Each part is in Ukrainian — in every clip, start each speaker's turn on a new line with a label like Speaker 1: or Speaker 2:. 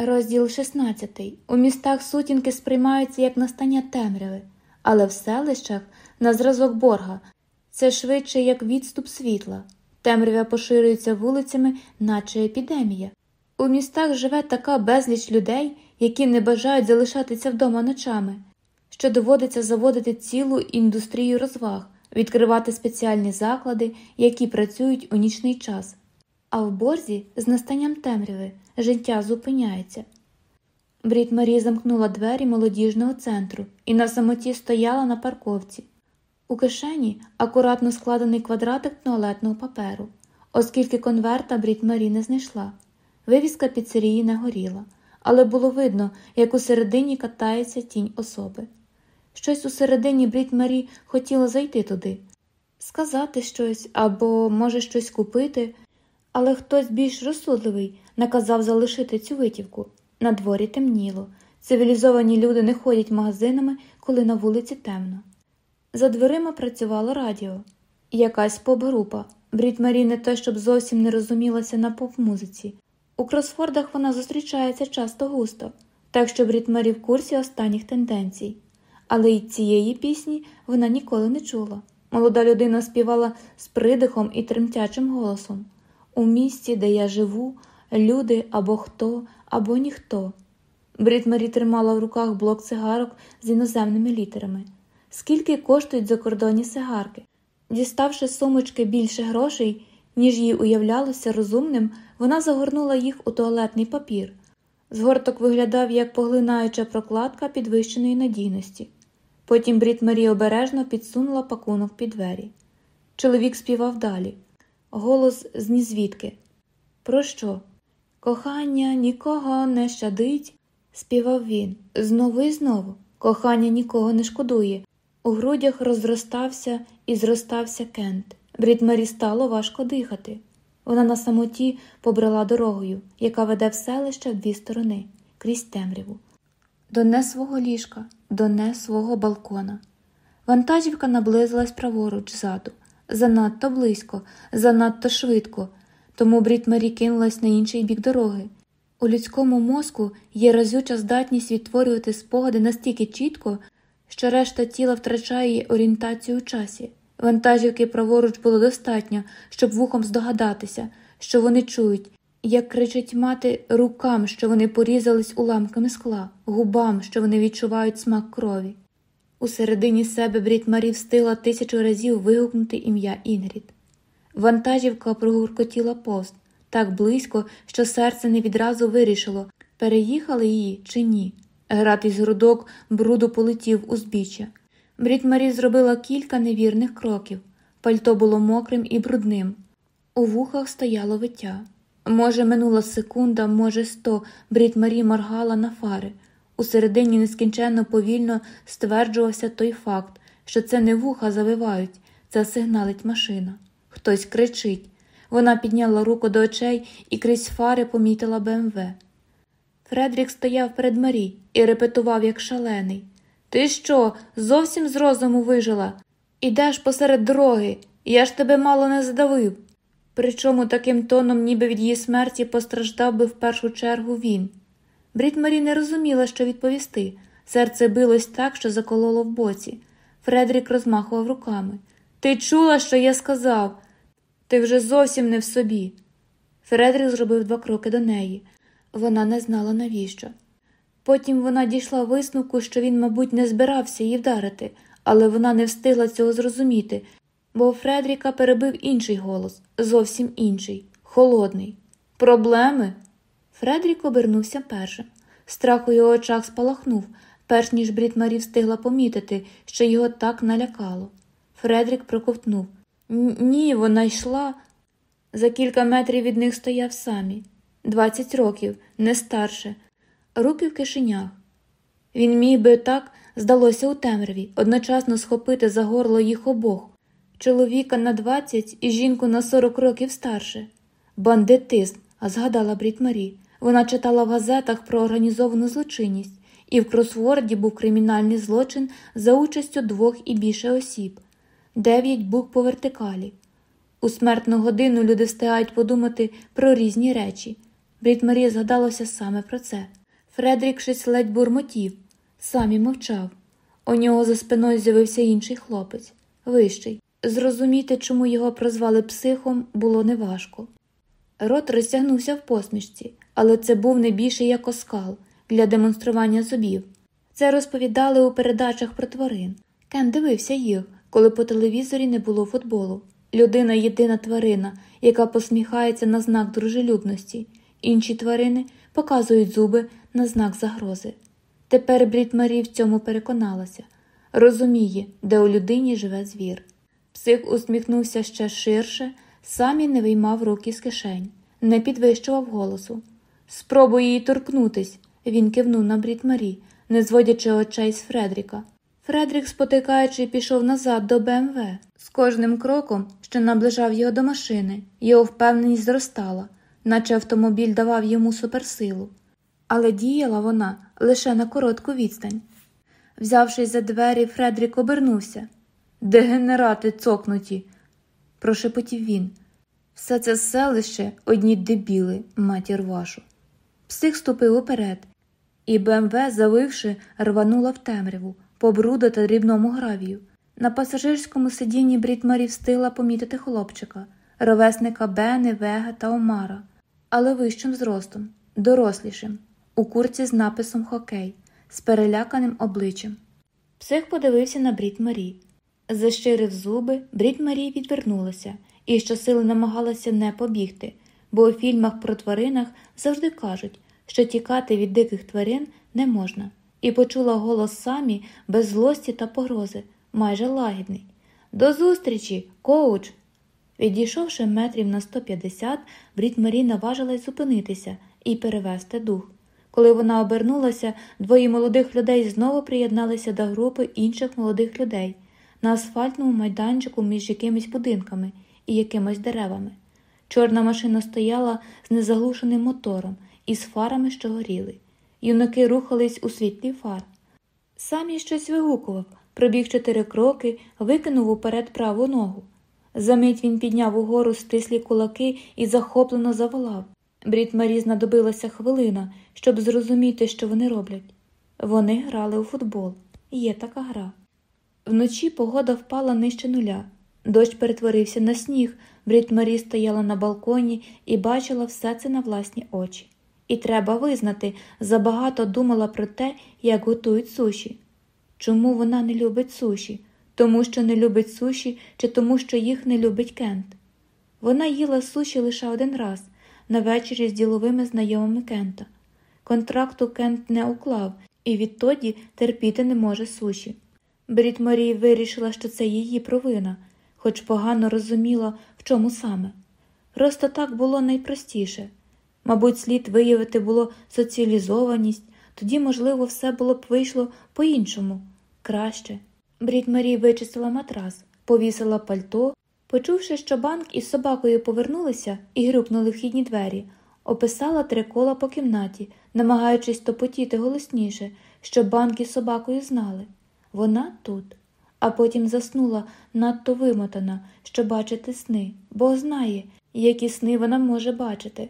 Speaker 1: Розділ 16. У містах сутінки сприймаються як настання темряви, але в селищах на зразок борга це швидше як відступ світла. Темрявя поширюється вулицями, наче епідемія. У містах живе така безліч людей, які не бажають залишатися вдома ночами, що доводиться заводити цілу індустрію розваг, відкривати спеціальні заклади, які працюють у нічний час. А в борзі з настанням темряви життя зупиняється. Брід Марі замкнула двері молодіжного центру і на самоті стояла на парковці. У кишені акуратно складений квадратик туалетного паперу, оскільки конверта Брід Марі не знайшла. Вивіска піцерії не горіла, але було видно, як у середині катається тінь особи. Щось у середині Брід Марі хотіла зайти туди, сказати щось або, може, щось купити, але хтось більш розсудливий наказав залишити цю витівку. На дворі темніло. Цивілізовані люди не ходять магазинами, коли на вулиці темно. За дверима працювало радіо, якась поп-група. Брід Марі не те, щоб зовсім не розумілася на поп-музиці. У кросфордах вона зустрічається часто густо, так що Брід Марі в курсі останніх тенденцій. Але й цієї пісні вона ніколи не чула. Молода людина співала з придихом і тремтячим голосом У місті, де я живу, люди або хто, або ніхто. Брід Марі тримала в руках блок цигарок з іноземними літерами. Скільки коштують закордонні сигарки? Діставши сумочки більше грошей, ніж їй уявлялося розумним, вона загорнула їх у туалетний папір. Згорток виглядав як поглинаюча прокладка підвищеної надійності. Потім Брід Марі обережно підсунула пакунок під двері. Чоловік співав далі. Голос з нізвідки. Про що? Кохання нікого не щадить, співав він. Знову і знову. Кохання нікого не шкодує. У грудях розростався і зростався кент. Брід Марі стало важко дихати. Вона на самоті побрела дорогою, яка веде в селище в дві сторони, крізь темряву. До не свого ліжка, до не свого балкона. Вантажівка наблизилась праворуч ззаду, занадто близько, занадто швидко, тому Брід Марі кинулась на інший бік дороги. У людському мозку є разюча здатність відтворювати спогади настільки чітко, що решта тіла втрачає орієнтацію у часі. Вантажівки праворуч було достатньо, щоб вухом здогадатися, що вони чують, як кричить мати рукам, що вони порізались уламками скла, губам, що вони відчувають смак крові. У середині себе Брід Марі встигла тисячу разів вигукнути ім'я Інгрід. Вантажівка прогуркотіла пост так близько, що серце не відразу вирішило, переїхали її чи ні. Із грудок бруду полетів узбіччя. Брід Марі зробила кілька невірних кроків. Пальто було мокрим і брудним. У вухах стояло виття. Може, минула секунда, може, сто, Брід Марі моргала на фари. Усередині нескінченно повільно стверджувався той факт, що це не вуха завивають, це сигналить машина. Хтось кричить. Вона підняла руку до очей і крізь фари помітила БМВ. Фредрік стояв перед Марі і репетував, як шалений. Ти що, зовсім з розуму вижила? Ідеш посеред дороги, я ж тебе мало не задавив. Причому таким тоном, ніби від її смерті постраждав би в першу чергу він. Брід Марі не розуміла, що відповісти. Серце билось так, що закололо в боці. Фредрік розмахував руками. Ти чула, що я сказав? Ти вже зовсім не в собі. Фредрік зробив два кроки до неї. Вона не знала навіщо. Потім вона дійшла висновку, що він, мабуть, не збирався її вдарити, але вона не встигла цього зрозуміти, бо Фредріка перебив інший голос, зовсім інший, холодний. Проблеми? Фредрік обернувся першим. Страх у його очах спалахнув, перш ніж Брід Марі встигла помітити, що його так налякало. Фредрік проковтнув. Ні, вона йшла. За кілька метрів від них стояв самі. Двадцять років, не старше, руки в кишенях. Він міг би так, здалося у темряві, одночасно схопити за горло їх обох чоловіка на двадцять і жінку на сорок років старше. Бандитизм, згадала Брід Марі. Вона читала в газетах про організовану злочинність, і в кросворді був кримінальний злочин за участю двох і більше осіб, дев'ять букв по вертикалі. У смертну годину люди встигають подумати про різні речі Брід Марі згадалося саме про це. Фредрік щось ледь бурмотів, сам і мовчав. У нього за спиною з'явився інший хлопець, вищий. Зрозуміти, чому його прозвали психом, було неважко. Рот розтягнувся в посмішці, але це був не більше як оскал для демонстрування зубів. Це розповідали у передачах про тварин. Кен дивився їх, коли по телевізорі не було футболу. Людина єдина тварина, яка посміхається на знак дружелюбності. Інші тварини показують зуби на знак загрози. Тепер Брід Марі в цьому переконалася розуміє, де у людині живе звір. Псих усміхнувся ще ширше, сам і не виймав руки з кишень, не підвищував голосу. Спробуй її торкнутись, він кивнув на Брід Марі, не зводячи очей з Фредріка. Фредрік, спотикаючи, пішов назад до БМВ. З кожним кроком, що наближав його до машини, його впевненість зростала, наче автомобіль давав йому суперсилу. Але діяла вона лише на коротку відстань. Взявшись за двері, Фредрік обернувся. Дегенерати цокнуті, прошепотів він. Все це селище одні дебіли, матір вашу. Псих ступив уперед, і БМВ, завивши, рванула в темряву, по бруду та дрібному гравію. На пасажирському сидінні Брід Марі встигла помітити хлопчика, ровесника Бени, Вега та Омара, але вищим зростом, дорослішим, у курці з написом Хокей, з переляканим обличчям. Псих подивився на Брід Марі. Защирив зуби, Брід Марі відвернулася і щосили намагалася не побігти, бо у фільмах про тваринах завжди кажуть, що тікати від диких тварин не можна, і почула голос самі без злості та погрози, майже лагідний. До зустрічі, коуч! Відійшовши метрів на 150, Брід Марі наважилась зупинитися і перевести дух. Коли вона обернулася, двоє молодих людей знову приєдналися до групи інших молодих людей на асфальтному майданчику між якимись будинками і якимись деревами. Чорна машина стояла з незаглушеним мотором і з фарами, що горіли. Юнаки рухались у світлі фар. Самі щось вигукував, пробіг чотири кроки, викинув уперед праву ногу. Замить він підняв угору стислі кулаки і захоплено заволав. Брід Марі знадобилася хвилина, щоб зрозуміти, що вони роблять. Вони грали у футбол. Є така гра. Вночі погода впала нижче нуля. Дощ перетворився на сніг, Брід Марі стояла на балконі і бачила все це на власні очі. І треба визнати, забагато думала про те, як готують суші. Чому вона не любить суші? Тому що не любить суші чи тому, що їх не любить Кент. Вона їла суші лише один раз на вечері з діловими знайомими Кента. Контракту Кент не уклав і відтоді терпіти не може суші. Брід Марі вирішила, що це її провина, хоч погано розуміла, в чому саме. Просто так було найпростіше. Мабуть, слід виявити було соціалізованість, тоді, можливо, все було б вийшло по-іншому, краще. Брід Марі вичистила матрас, повісила пальто, почувши, що банк із собакою повернулися і грюкнули вхідні двері, описала три кола по кімнаті, намагаючись топотіти голосніше, щоб банк із собакою знали. Вона тут. А потім заснула надто вимотана, що бачити сни, бо знає, які сни вона може бачити.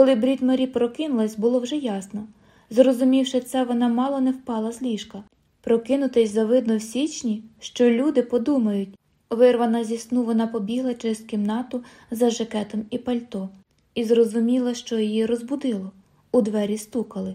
Speaker 1: Коли Брід Марі прокинулась, було вже ясно. Зрозумівши це, вона мало не впала з ліжка. Прокинутись завидно в січні, що люди подумають. Вирвана зі сну вона побігла через кімнату за жакетом і пальто, і зрозуміла, що її розбудило. У двері стукали.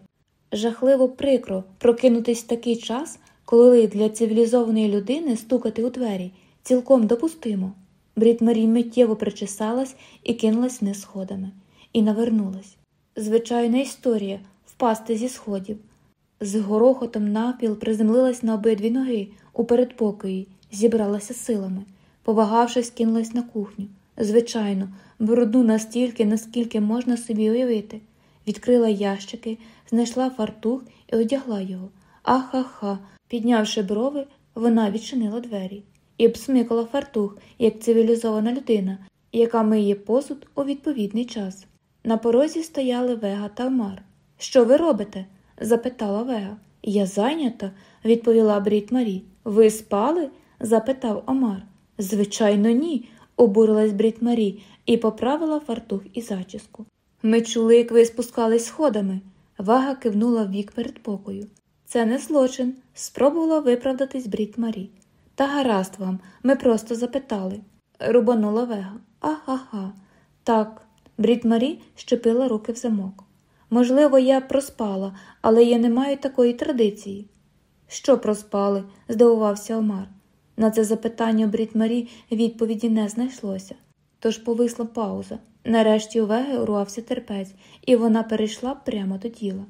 Speaker 1: Жахливо прикро прокинутись в такий час, коли для цивілізованої людини стукати у двері цілком допустимо. Брід Марі миттєво причесалась і кинулась вниз сходами, і навернулась. Звичайна історія впасти зі сходів. З горохотом навпіл приземлилась на обидві ноги у передпокої, зібралася силами, повагавшись, кинулась на кухню. Звичайно, брудну настільки, наскільки можна собі уявити. Відкрила ящики, знайшла фартух і одягла його. Аха-ха, піднявши брови, вона відчинила двері і обсмикала фартух, як цивілізована людина, яка миє посуд у відповідний час. На порозі стояли Вега та Омар. Що ви робите? запитала Вега. Я зайнята, відповіла Брід Марі. Ви спали? запитав Омар. Звичайно, ні, обурилась Брід Марі і поправила фартух і зачіску. Ми чули, як ви спускались сходами. Вага кивнула в бік передпокою. Це не злочин, спробувала виправдатись Брід Марі. Та гаразд вам, ми просто запитали. Рубанула Вега. Ага-га. Так, Брід Марі щепила руки в замок. Можливо, я проспала, але я не маю такої традиції. Що проспали? здивувався Омар. На це запитання Брід Марі відповіді не знайшлося. Тож повисла пауза. Нарешті у Веги урвався терпець, і вона перейшла прямо до діла.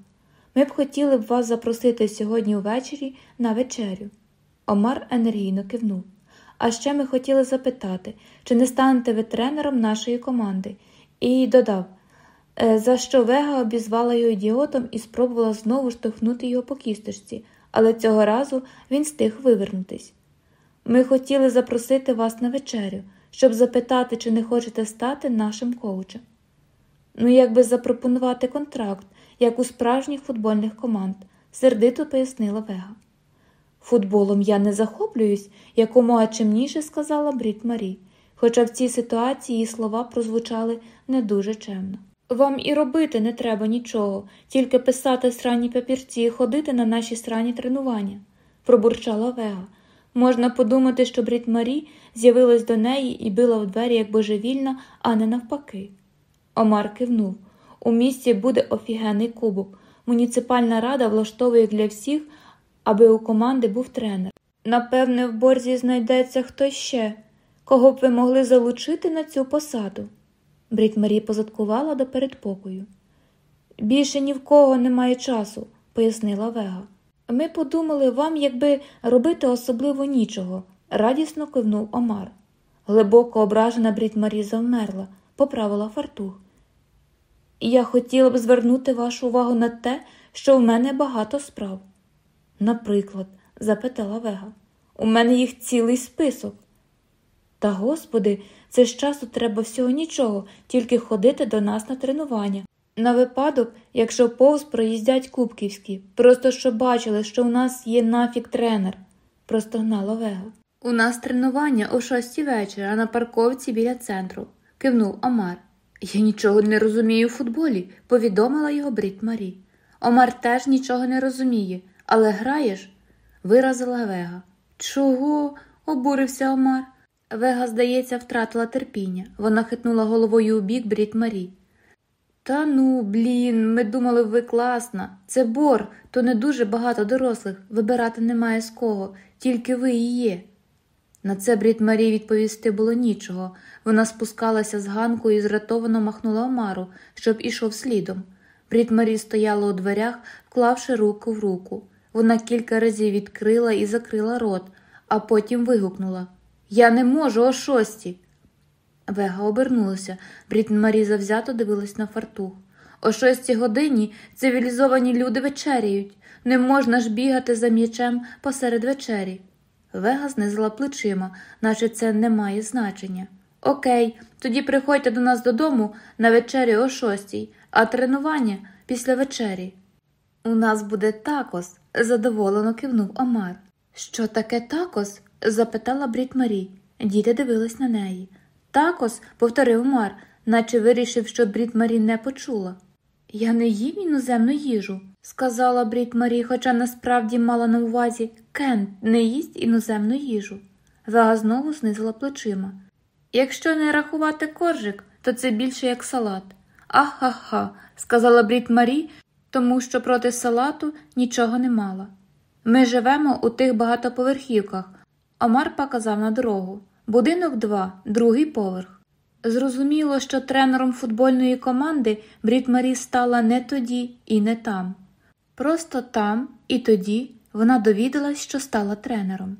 Speaker 1: Ми б хотіли б вас запросити сьогодні ввечері на вечерю. Омар енергійно кивнув. А ще ми хотіли запитати, чи не станете ви тренером нашої команди, і додав, «Е, за що Вега обізвала його ідіотом і спробувала знову штовхнути його по кісточці, але цього разу він стиг вивернутись. Ми хотіли запросити вас на вечерю, щоб запитати, чи не хочете стати нашим коучем. Ну, якби запропонувати контракт, як у справжніх футбольних команд, сердито пояснила Вега. Футболом я не захоплююсь, якомога чимніше сказала Брід Марі, хоча в цій ситуації слова прозвучали не дуже чемно. Вам і робити не треба нічого, тільки писати сранні папірці і ходити на наші сранні тренування, пробурчала Вега. Можна подумати, що Брід Марі з'явилась до неї і била в двері як божевільна, а не навпаки. Омар кивнув. У місті буде офігенний кубок. Муніципальна рада влаштовує для всіх, аби у команди був тренер. Напевне, в борзі знайдеться хтось ще, кого б ви могли залучити на цю посаду. Брід Марі позадкувала до передпокою. Більше ні в кого немає часу, пояснила Вега. Ми подумали вам, якби робити особливо нічого, радісно кивнув Омар. Глибоко ображена Брід Марі завмерла, поправила фартух. Я хотіла б звернути вашу увагу на те, що в мене багато справ. Наприклад, запитала Вега, у мене їх цілий список. Та, господи, це з часу треба всього нічого, тільки ходити до нас на тренування. На випадок, якщо повз проїздять Кубківські, просто щоб бачили, що у нас є нафік тренер, простогнала Вега. У нас тренування о шостій вечора на парковці біля центру, кивнув Омар. Я нічого не розумію у футболі, повідомила його Брід Марі. Омар теж нічого не розуміє, але граєш? виразила Вега. Чого? обурився Омар. Вега, здається, втратила терпіння. Вона хитнула головою у бік Брід Марі. Та ну, блін, ми думали, ви класна. Це бор, то не дуже багато дорослих, вибирати немає з кого, тільки ви і є. На це Брід Марі відповісти було нічого. Вона спускалася з ганку і зратовано махнула Омару, щоб ішов слідом. Брід Марі стояла у дверях, вклавши руку в руку. Вона кілька разів відкрила і закрила рот, а потім вигукнула Я не можу о шості. Вега обернулася. Брід Марі завзято дивилась на фартух. О шостій годині цивілізовані люди вечеряють. Не можна ж бігати за м'ячем посеред вечері. Вега знизила плечима, наче це не має значення. Окей, тоді приходьте до нас додому на вечері о шостій, а тренування після вечері. У нас буде такос, задоволено кивнув Омар. Що таке такос? Запитала Брід Марі. Діти дивились на неї. Такос, повторив Омар, наче вирішив, що Брід Марі не почула. Я не їм іноземну їжу, сказала Брід Марі, хоча насправді мала на увазі Кент не їсть іноземну їжу. Вега знову знизила плечима. Якщо не рахувати коржик, то це більше як салат. Ах-ха-ха, сказала Брід Марі, тому що проти салату нічого не мала. Ми живемо у тих багатоповерхівках. Омар показав на дорогу. Будинок два, другий поверх. Зрозуміло, що тренером футбольної команди Брід Марі стала не тоді і не там. Просто там і тоді вона довідалась, що стала тренером.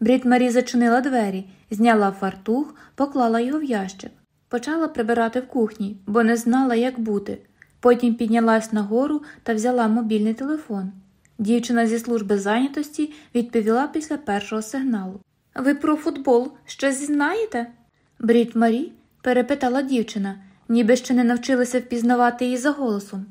Speaker 1: Брід Марі зачинила двері, зняла фартух, поклала його в ящик, почала прибирати в кухні, бо не знала, як бути. Потім піднялась нагору та взяла мобільний телефон. Дівчина зі служби зайнятості відповіла після першого сигналу. Ви про футбол щось знаєте? Брід Марі перепитала дівчина, ніби ще не навчилася впізнавати її за голосом.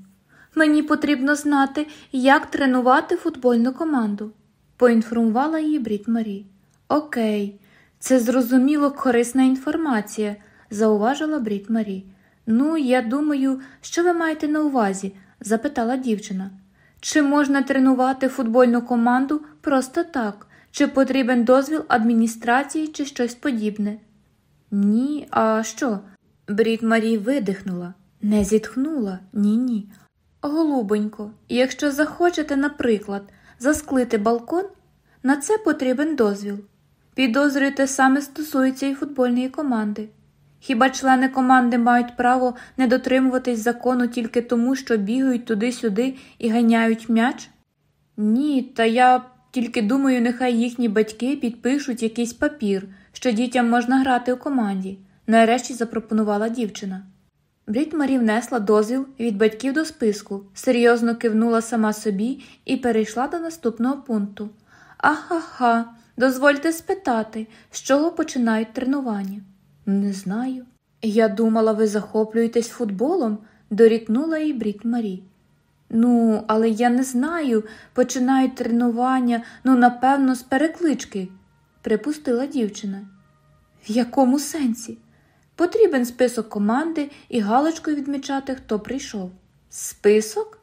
Speaker 1: Мені потрібно знати, як тренувати футбольну команду, поінформувала її Брід Марі. Окей, це зрозуміло корисна інформація, зауважила Брід Марі. Ну, я думаю, що ви маєте на увазі? запитала дівчина. Чи можна тренувати футбольну команду просто так, чи потрібен дозвіл адміністрації чи щось подібне? Ні, а що? Брід Марі видихнула, не зітхнула, ні ні. Голубонько, якщо захочете, наприклад, засклити балкон, на це потрібен дозвіл. Підозрюєте, саме стосується і футбольної команди. Хіба члени команди мають право не дотримуватись закону тільки тому, що бігають туди-сюди і ганяють м'яч? Ні, та я тільки думаю, нехай їхні батьки підпишуть якийсь папір, що дітям можна грати у команді, нарешті запропонувала дівчина. Брід внесла дозвіл від батьків до списку, серйозно кивнула сама собі і перейшла до наступного пункту. Аха-ха, дозвольте спитати, з чого починають тренування. Не знаю. Я думала, ви захоплюєтесь футболом, дорікнула їй Брід Марі. Ну, але я не знаю, починають тренування, ну, напевно, з переклички, припустила дівчина. В якому сенсі? Потрібен список команди і галочкою відмічати, хто прийшов. Список?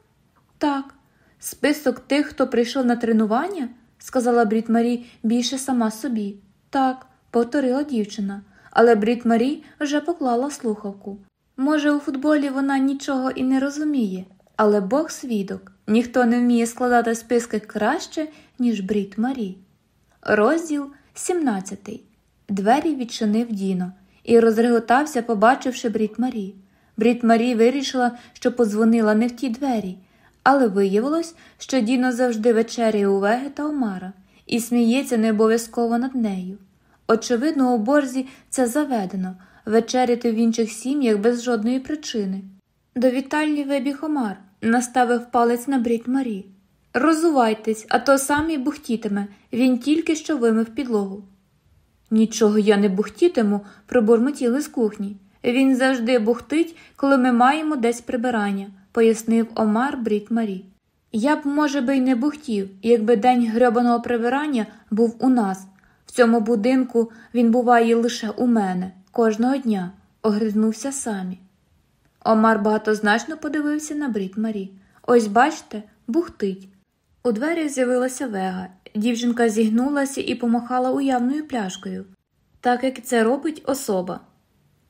Speaker 1: Так, список тих, хто прийшов на тренування, сказала Брід Марі більше сама собі. Так, повторила дівчина, але Брід Марі вже поклала слухавку. Може, у футболі вона нічого і не розуміє, але Бог свідок, ніхто не вміє складати списки краще, ніж Брід Марі. Розділ 17. Двері відчинив Діно і розреготався, побачивши Брід Марі. Брід Марі вирішила, що подзвонила не в ті двері, але виявилось, що Діно завжди вечеряє у Веги та Омара і сміється не обов'язково над нею. Очевидно, у борзі це заведено вечеряти в інших сім'ях без жодної причини. До вітальні вибіг Омар, наставив палець на Брід Марі. Розувайтесь, а то самі бухтітиме, він тільки що вимив підлогу. Нічого я не бухтітиму, пробурмотіли з кухні. Він завжди бухтить, коли ми маємо десь прибирання, пояснив Омар Брід Марі. Я б, може би, й не бухтів, якби день гребаного прибирання був у нас. Цьому будинку він буває лише у мене, кожного дня, огризнувся самі. Омар багатозначно подивився на Брід Марі. Ось бачте, бухтить. У дверях з'явилася вега. Дівчинка зігнулася і помахала уявною пляшкою, так як це робить особа.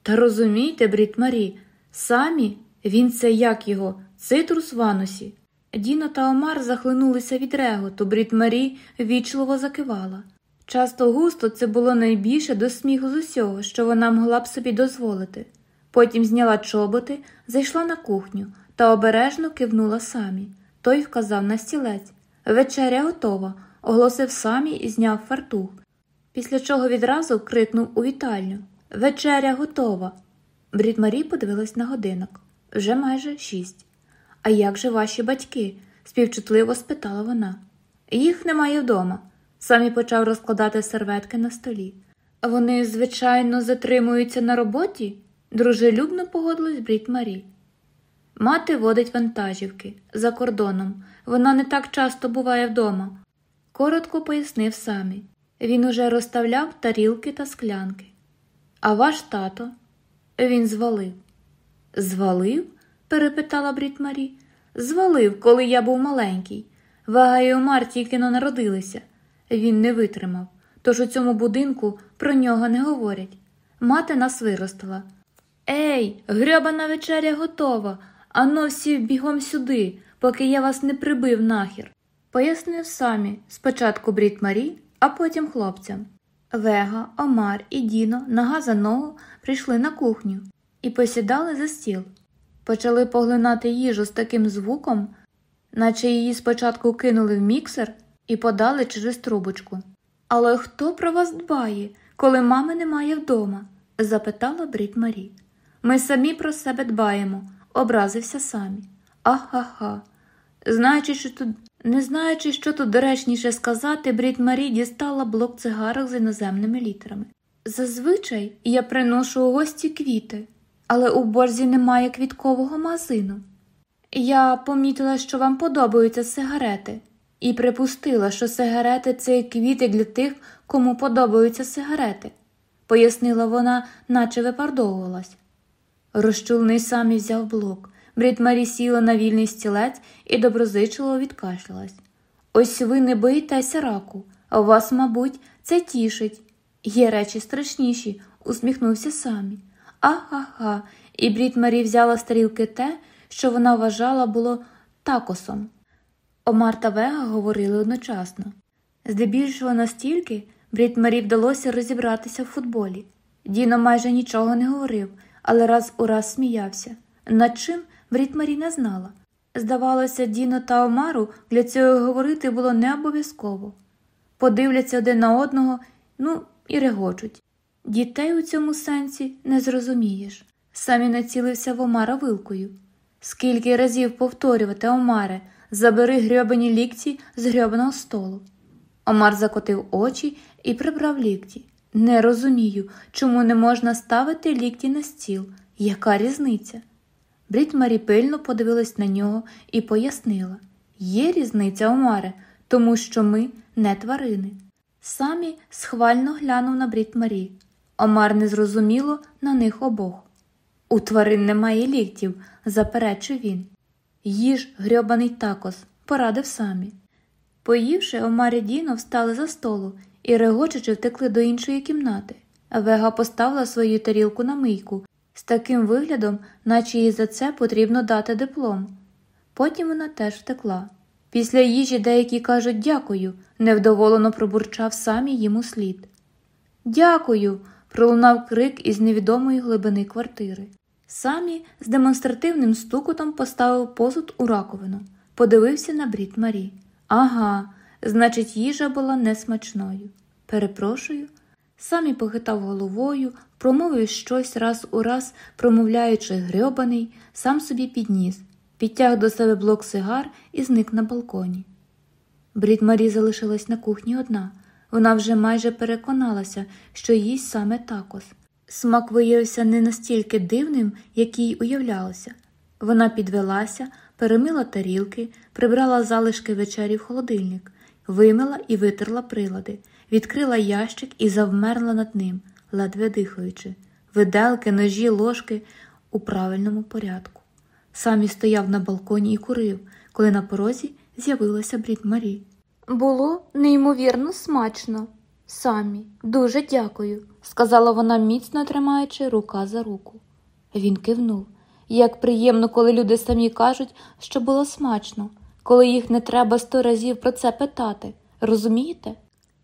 Speaker 1: Та розумієте, Брід Марі, самі він це як його, цитрус в анусі. Діно та Омар захлинулися від реготу, Брід Марі вічливо закивала. Часто густо це було найбільше до сміху з усього, що вона могла б собі дозволити. Потім зняла чоботи, зайшла на кухню та обережно кивнула самі. Той вказав на стілець. Вечеря готова, оголосив самі і зняв фартух, після чого відразу крикнув у вітальню Вечеря готова. Брід Марі подивилась на годинок вже майже шість. А як же ваші батьки? співчутливо спитала вона. Їх немає вдома. Самі почав розкладати серветки на столі. Вони, звичайно, затримуються на роботі, дружелюбно погодилась Брід Марі. Мати водить вантажівки за кордоном. Вона не так часто буває вдома. Коротко пояснив самі. Він уже розставляв тарілки та склянки. А ваш тато він звалив. Звалив? перепитала Брід Марі. Звалив, коли я був маленький. Вага і Омар тільки но народилися. Він не витримав, тож у цьому будинку про нього не говорять. Мати нас виростила. Ей, грьобана вечеря готова. Ано всі бігом сюди, поки я вас не прибив нахер. Пояснив самі спочатку Брід Марі, а потім хлопцям. Вега, Омар і Діно нога за ногу прийшли на кухню і посідали за стіл. Почали поглинати їжу з таким звуком, наче її спочатку кинули в міксер і подали через трубочку. Але хто про вас дбає, коли мами немає вдома? запитала Брід Марі. Ми самі про себе дбаємо, образився самі. Ахаха. Знаючи, що тут, не знаючи, що тут доречніше сказати, Брід Марі дістала блок цигарок з іноземними літерами. Зазвичай я приношу у гості квіти, але у борзі немає квіткового магазину. Я помітила, що вам подобаються сигарети, і припустила, що сигарети це квіти для тих, кому подобаються сигарети, пояснила вона, наче випардовувалась. Розчулений самі взяв блок. Брід сіла на вільний стілець і доброзичливо відкашлялась. Ось ви не боїтеся раку, а вас, мабуть, це тішить. Є речі страшніші, усміхнувся самі. Ага, і Брід Марі взяла з тарілки те, що вона вважала було такосом. Омар та Вега говорили одночасно. Здебільшого настільки Брід Марі вдалося розібратися в футболі. Діно майже нічого не говорив, але раз у раз сміявся. Над чим Брід Марі не знала. Здавалося, Діно та Омару для цього говорити було не обов'язково. Подивляться один на одного, ну і регочуть. Дітей у цьому сенсі не зрозумієш. Самі націлився в Омара вилкою. Скільки разів повторювати, Омаре, забери грьобані лікті з грьобаного столу. Омар закотив очі і прибрав лікті. Не розумію, чому не можна ставити лікті на стіл. Яка різниця? Брід Марі пильно подивилась на нього і пояснила є різниця, Омаре, тому що ми не тварини. Самі схвально глянув на Брід Марі. Омар незрозуміло на них обох. У тварин немає ліктів, заперечив він. Їж грьобаний такос, порадив самі. Поївши, Омар і Діно встали за столу і, регочучи, втекли до іншої кімнати. Вега поставила свою тарілку на мийку з таким виглядом, наче їй за це потрібно дати диплом. Потім вона теж втекла. Після їжі деякі кажуть дякую, невдоволено пробурчав самі йому слід. Дякую. пролунав крик із невідомої глибини квартири. Самі з демонстративним стукотом поставив посуд у раковину, подивився на брід Марі. Ага, значить, їжа була несмачною. Перепрошую. Самі похитав головою, промовив щось раз у раз, промовляючи грьобаний, сам собі підніс, підтяг до себе блок сигар і зник на балконі. Брід Марі залишилась на кухні одна. Вона вже майже переконалася, що їсть саме такос. Смак виявився не настільки дивним, як їй уявлялося. Вона підвелася, перемила тарілки, прибрала залишки вечері в холодильник, вимила і витерла прилади, відкрила ящик і завмерла над ним, ледве дихаючи, виделки, ножі, ложки у правильному порядку. Самі стояв на балконі і курив, коли на порозі з'явилася Брід Марі. Було неймовірно смачно. Самі, дуже дякую, сказала вона, міцно тримаючи рука за руку. Він кивнув. Як приємно, коли люди самі кажуть, що було смачно, коли їх не треба сто разів про це питати. Розумієте?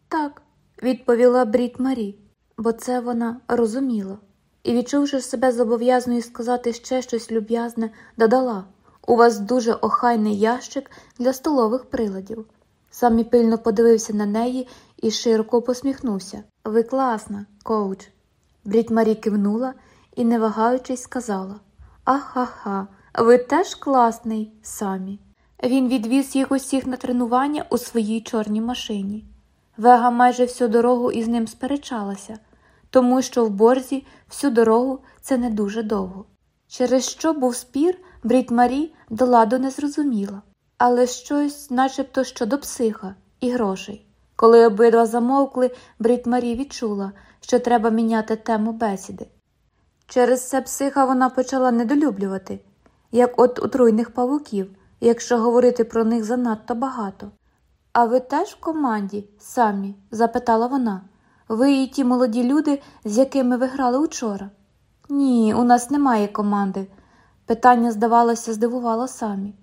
Speaker 1: Так, відповіла Брід Марі, бо це вона розуміла. І, відчувши себе зобов'язаною сказати ще щось люб'язне, додала у вас дуже охайний ящик для столових приладів. Самі пильно подивився на неї і широко посміхнувся. Ви класна, коуч. Брід Марі кивнула і, не вагаючись, сказала Ахаха, ви теж класний самі. Він відвіз їх усіх на тренування у своїй чорній машині. Вега майже всю дорогу із ним сперечалася, тому що в борзі всю дорогу це не дуже довго. Через що був спір, Брід Марі до ладу не зрозуміла, але щось, начебто щодо психа і грошей. Коли обидва замовкли, Брід Марі відчула, що треба міняти тему бесіди. Через це психа вона почала недолюблювати, як от отруйних павуків, якщо говорити про них занадто багато. А ви теж в команді самі? запитала вона. Ви і ті молоді люди, з якими ви грали учора? Ні, у нас немає команди. Питання, здавалося, здивувало самі.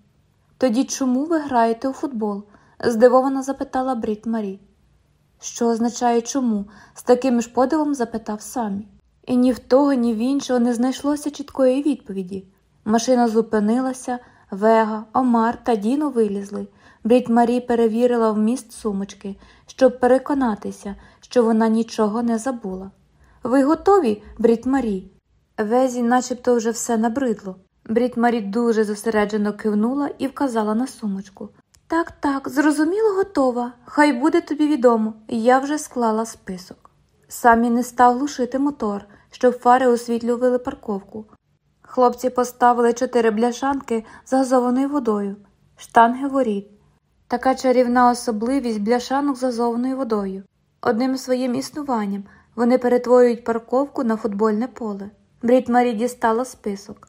Speaker 1: Тоді чому ви граєте у футбол? здивовано запитала Брід Марі. Що означає чому? з таким ж подивом запитав самі. І ні в того, ні в іншого не знайшлося чіткої відповіді. Машина зупинилася, Вега, Омар та Діно вилізли. Брід Марі перевірила вміст сумочки, щоб переконатися, що вона нічого не забула. Ви готові, Брід Марі? Везі начебто вже все набридло. Брід Марі дуже зосереджено кивнула і вказала на сумочку. Так, так, зрозуміло, готова. Хай буде тобі відомо, я вже склала список. Самі не став глушити мотор, щоб фари освітлювали парковку. Хлопці поставили чотири бляшанки з газованою водою, штанги воріт. Така чарівна особливість бляшанок з газованою водою. Одним своїм існуванням вони перетворюють парковку на футбольне поле. Брід Марі дістала список.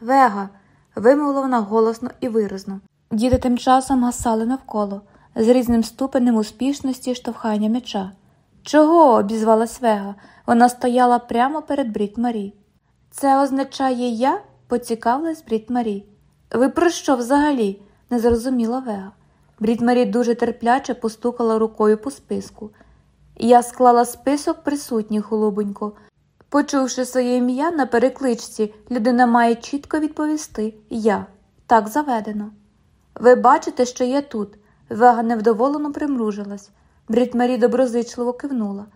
Speaker 1: Вега. вимовила вона голосно і виразно. Діти тим часом гасали навколо, з різним ступенем успішності штовхання м'яча. Чого? обізвалась Вега. Вона стояла прямо перед Брід Марі. Це означає я? поцікавилась Брід Марі. Ви про що взагалі? не зрозуміла Вега. Брід Марі дуже терпляче постукала рукою по списку. Я склала список присутніх, голубонько. Почувши своє ім'я на перекличці, людина має чітко відповісти Я. Так заведено. Ви бачите, що я тут. Вега невдоволено примружилась. Брід Марі доброзичливо кивнула.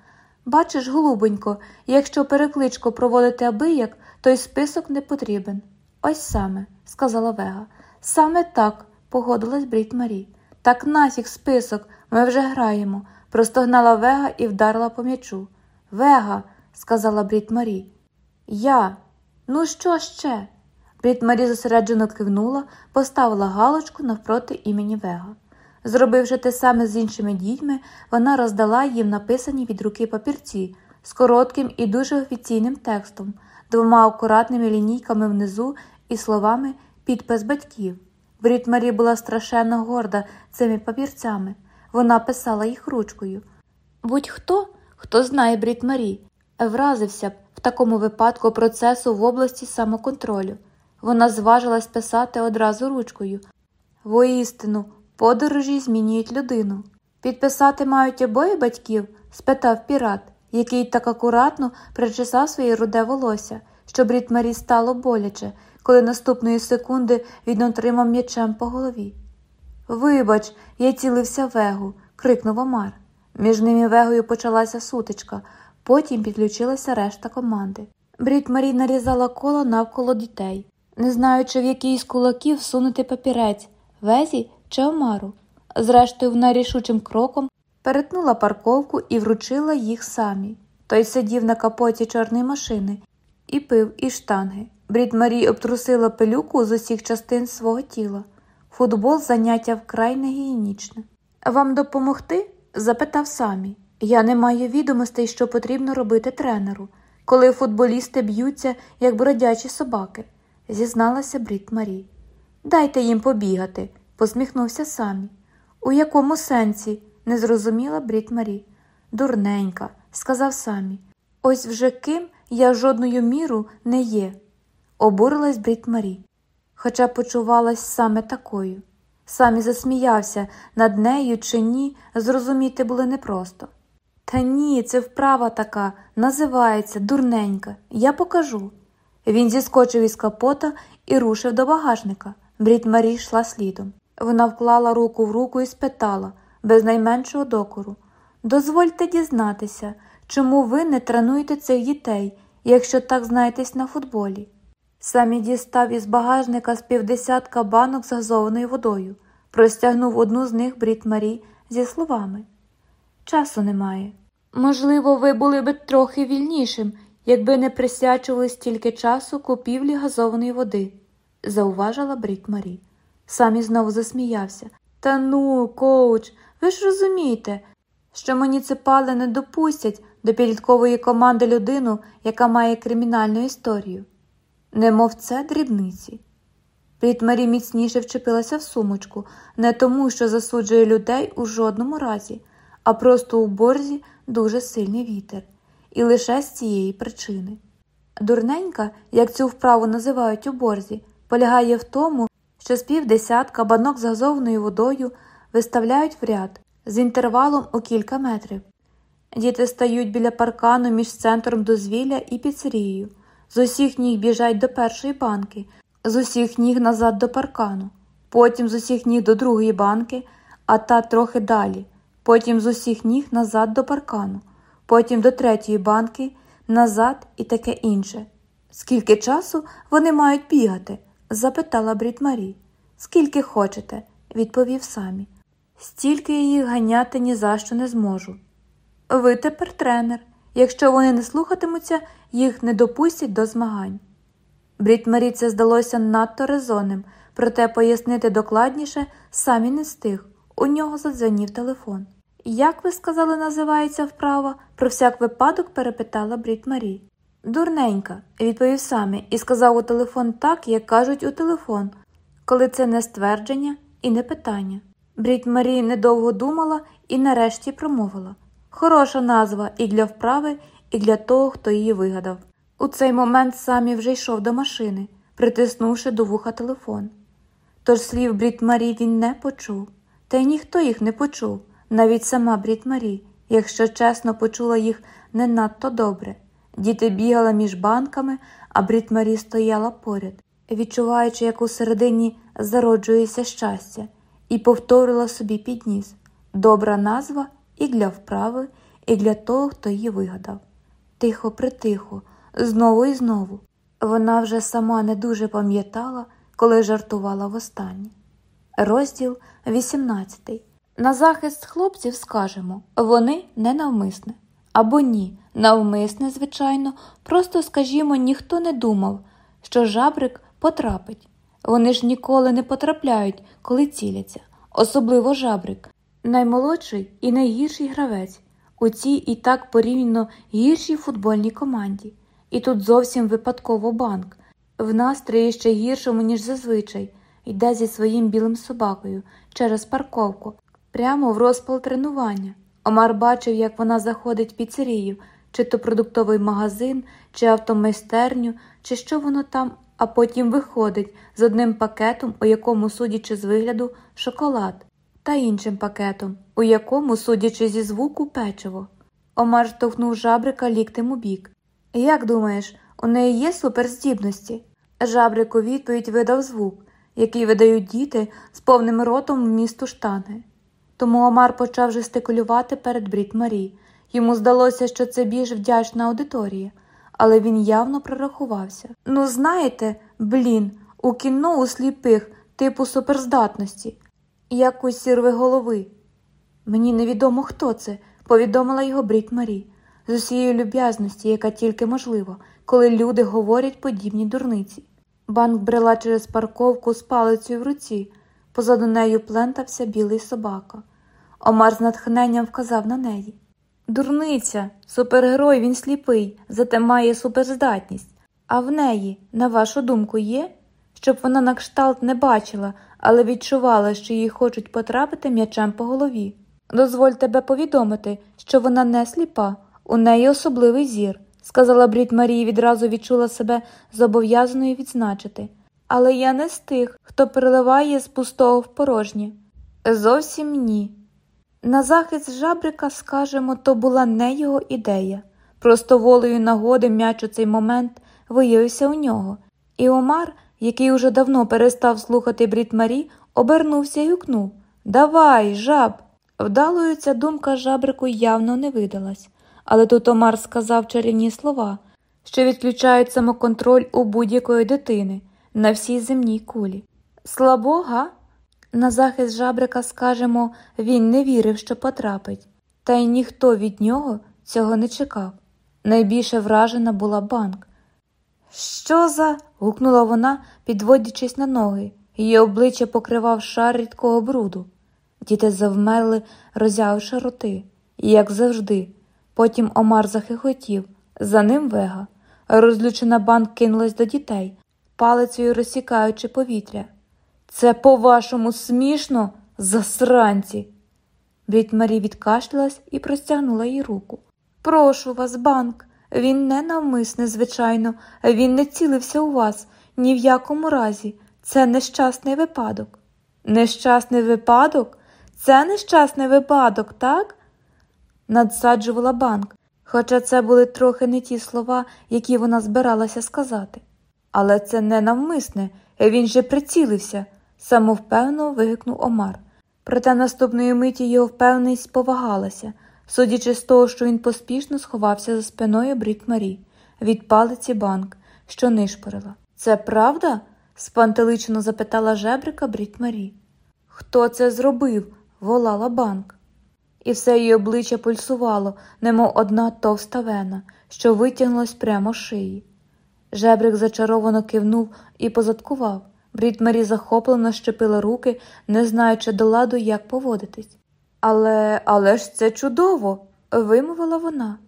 Speaker 1: Бачиш, голубонько, якщо перекличку проводити абияк, то й список не потрібен. Ось саме, сказала Вега. Саме так, погодилась Брід. Так нафіг список, ми вже граємо, простогнала Вега і вдарила по м'ячу. Вега, сказала Брід. Я. Ну, що ще? Брід Марі зосереджено кивнула, поставила галочку навпроти імені Вега. Зробивши те саме з іншими дітьми, вона роздала їм написані від руки папірці з коротким і дуже офіційним текстом, двома акуратними лінійками внизу і словами підпис батьків. Брід Марі була страшенно горда цими папірцями. Вона писала їх ручкою. Будь-хто, хто знає Брід Марі, вразився б в такому випадку процесу в області самоконтролю. Вона зважилась писати одразу ручкою. Воістину, подорожі змінюють людину. Підписати мають обоє батьків? спитав пірат, який так акуратно причесав своє руде волосся, що Брід Марі стало боляче, коли наступної секунди він отримав м'ячем по голові. Вибач, я цілився вегу, крикнув Омар. Між ними вегою почалася сутичка, потім підключилася решта команди. Брід Марі нарізала коло навколо дітей, не знаючи, в який з кулаків сунути папірець, везі чи омару. Зрештою, вона рішучим кроком перетнула парковку і вручила їх самі. Той сидів на капоті чорної машини і пив із штанги. Брід Марі обтрусила пилюку з усіх частин свого тіла. Футбол заняття вкрай негігієнічне. Вам допомогти? запитав самі. Я не маю відомостей, що потрібно робити тренеру, коли футболісти б'ються, як бродячі собаки, зізналася Брід Марі. Дайте їм побігати, посміхнувся самі. У якому сенсі? не зрозуміла Брід Марі. Дурненька, сказав самі. Ось вже ким я жодною міру не є. Обурилась Брід Марі, хоча почувалась саме такою. Самі засміявся над нею чи ні, зрозуміти було непросто. Та ні, це вправа така, називається дурненька, я покажу. Він зіскочив із капота і рушив до багажника. Брід Марі йшла слідом. Вона вклала руку в руку і спитала, без найменшого докору Дозвольте дізнатися, чому ви не тренуєте цих дітей, якщо так знаєтесь на футболі. Самі дістав із багажника з півдесятка банок з газованою водою, простягнув одну з них Брід Марі зі словами Часу немає. Можливо, ви були б трохи вільнішим, якби не присячували стільки часу купівлі газованої води, зауважила Брід Марі. Самі знову засміявся. Та ну, коуч, ви ж розумієте, що муніципали не допустять до підліткової команди людину, яка має кримінальну історію. Немов це дрібниці. Брід Марі міцніше вчепилася в сумочку, не тому, що засуджує людей у жодному разі, а просто у борзі дуже сильний вітер, і лише з цієї причини. Дурненька, як цю вправу називають у борзі, полягає в тому, що з півдесятка банок з газованою водою виставляють в ряд з інтервалом у кілька метрів. Діти стають біля паркану між центром дозвілля і піцерією. З усіх ніг біжать до першої банки, з усіх ніг назад до паркану, потім з усіх ніг до другої банки, а та трохи далі, потім з усіх ніг назад до паркану, потім до третьої банки, назад і таке інше. Скільки часу вони мають бігати? запитала Брід Марі. Скільки хочете, відповів самі. Стільки я їх ганяти ні за що не зможу. Ви тепер тренер. Якщо вони не слухатимуться, їх не допустять до змагань. Брід Марі це здалося надто резонним, проте пояснити докладніше самі не встиг. У нього задзвонів телефон. Як ви сказали, називається вправа? Про всяк випадок перепитала Брід Марі. Дурненька, відповів самі і сказав у телефон так, як кажуть у телефон, коли це не ствердження і не питання. Брід Марі недовго думала і нарешті промовила хороша назва і для вправи, і для того, хто її вигадав. У цей момент самі вже йшов до машини, притиснувши до вуха телефон. Тож слів Брід Марі він не почув, та й ніхто їх не почув, навіть сама Брід Марі, якщо чесно, почула їх не надто добре. Діти бігали між банками, а Брід Марі стояла поряд, відчуваючи, як усередині зароджується щастя, і повторила собі підніс добра назва і для вправи, і для того, хто її вигадав. Тихо, притихо, знову і знову. Вона вже сама не дуже пам'ятала, коли жартувала востаннє. Розділ 18. На захист хлопців скажемо вони ненавмисне. Або ні, навмисне, звичайно, просто, скажімо, ніхто не думав, що жабрик потрапить. Вони ж ніколи не потрапляють, коли ціляться, особливо жабрик, наймолодший і найгірший гравець у цій і так порівняно гіршій футбольній команді. І тут зовсім випадково банк, в настрої ще гіршому, ніж зазвичай, йде зі своїм білим собакою через парковку, прямо в розпал тренування. Омар бачив, як вона заходить в піцерію, чи то продуктовий магазин, чи автомайстерню, чи що воно там, а потім виходить з одним пакетом, у якому, судячи з вигляду, шоколад, та іншим пакетом, у якому, судячи зі звуку, печиво. Омар штовхнув жабрика ліктем у бік. Як думаєш, у неї є суперздібності? Жабрик у відповідь видав звук, який видають діти з повним ротом вмісту штани. Тому Омар почав жестикулювати перед Брід Марі. Йому здалося, що це більш вдячна аудиторія, але він явно прорахувався. Ну, знаєте, блін, у кіно у сліпих, типу суперздатності, як у сірви голови. Мені невідомо, хто це, повідомила його Брід Марі, з усією люб'язності, яка тільки можлива, коли люди говорять подібні дурниці. Банк брела через парковку з палицею в руці. Позаду нею плентався білий собака. Омар з натхненням вказав на неї. Дурниця, супергерой він сліпий, зате має суперздатність. А в неї, на вашу думку, є? Щоб вона на кшталт не бачила, але відчувала, що їй хочуть потрапити м'ячем по голові. Дозволь тебе повідомити, що вона не сліпа, у неї особливий зір, сказала Брід Марії, відразу відчула себе зобов'язаною відзначити. Але я не з тих, хто переливає з пустого в порожнє. Зовсім ні. На захист жабрика, скажемо, то була не його ідея. Просто волею нагоди м'яч у цей момент виявився у нього, і Омар, який уже давно перестав слухати Брід Марі, обернувся і гукнув Давай, жаб. Вдалою ця думка жабрику явно не видалась, але тут Омар сказав чарівні слова, що відключають самоконтроль у будь-якої дитини на всій земній кулі. Слабо, га? На захист жабрика, скажемо, він не вірив, що потрапить, та й ніхто від нього цього не чекав. Найбільше вражена була банк. Що за? гукнула вона, підводячись на ноги, її обличчя покривав шар рідкого бруду. Діти завмерли, роззявивши роти, як завжди. Потім Омар захихотів, за ним вега. Розлючена банк кинулась до дітей, палицею розсікаючи повітря. Це, по-вашому, смішно, засранці. Брід Марі відкашлялась і простягнула їй руку. Прошу вас, банк. Він не навмисне, звичайно, він не цілився у вас ні в якому разі. Це нещасний випадок. Нещасний випадок? Це нещасний випадок, так? надсаджувала банк, хоча це були трохи не ті слова, які вона збиралася сказати. Але це не навмисне, він же прицілився, самовпевно вигукнув Омар. Проте наступної миті його впевненість повагалася, судячи з того, що він поспішно сховався за спиною Брід Марі від палиці банк, що нишпорила. Це правда? спантеличено запитала жебрика Брід Марі. Хто це зробив? волала банк. І все її обличчя пульсувало, немов одна товста вена, що витягнулась прямо з шиї. Жебрик зачаровано кивнув і позадкував. Брід Марі захоплено щепила руки, не знаючи до ладу, як поводитись. Але, але ж це чудово, вимовила вона.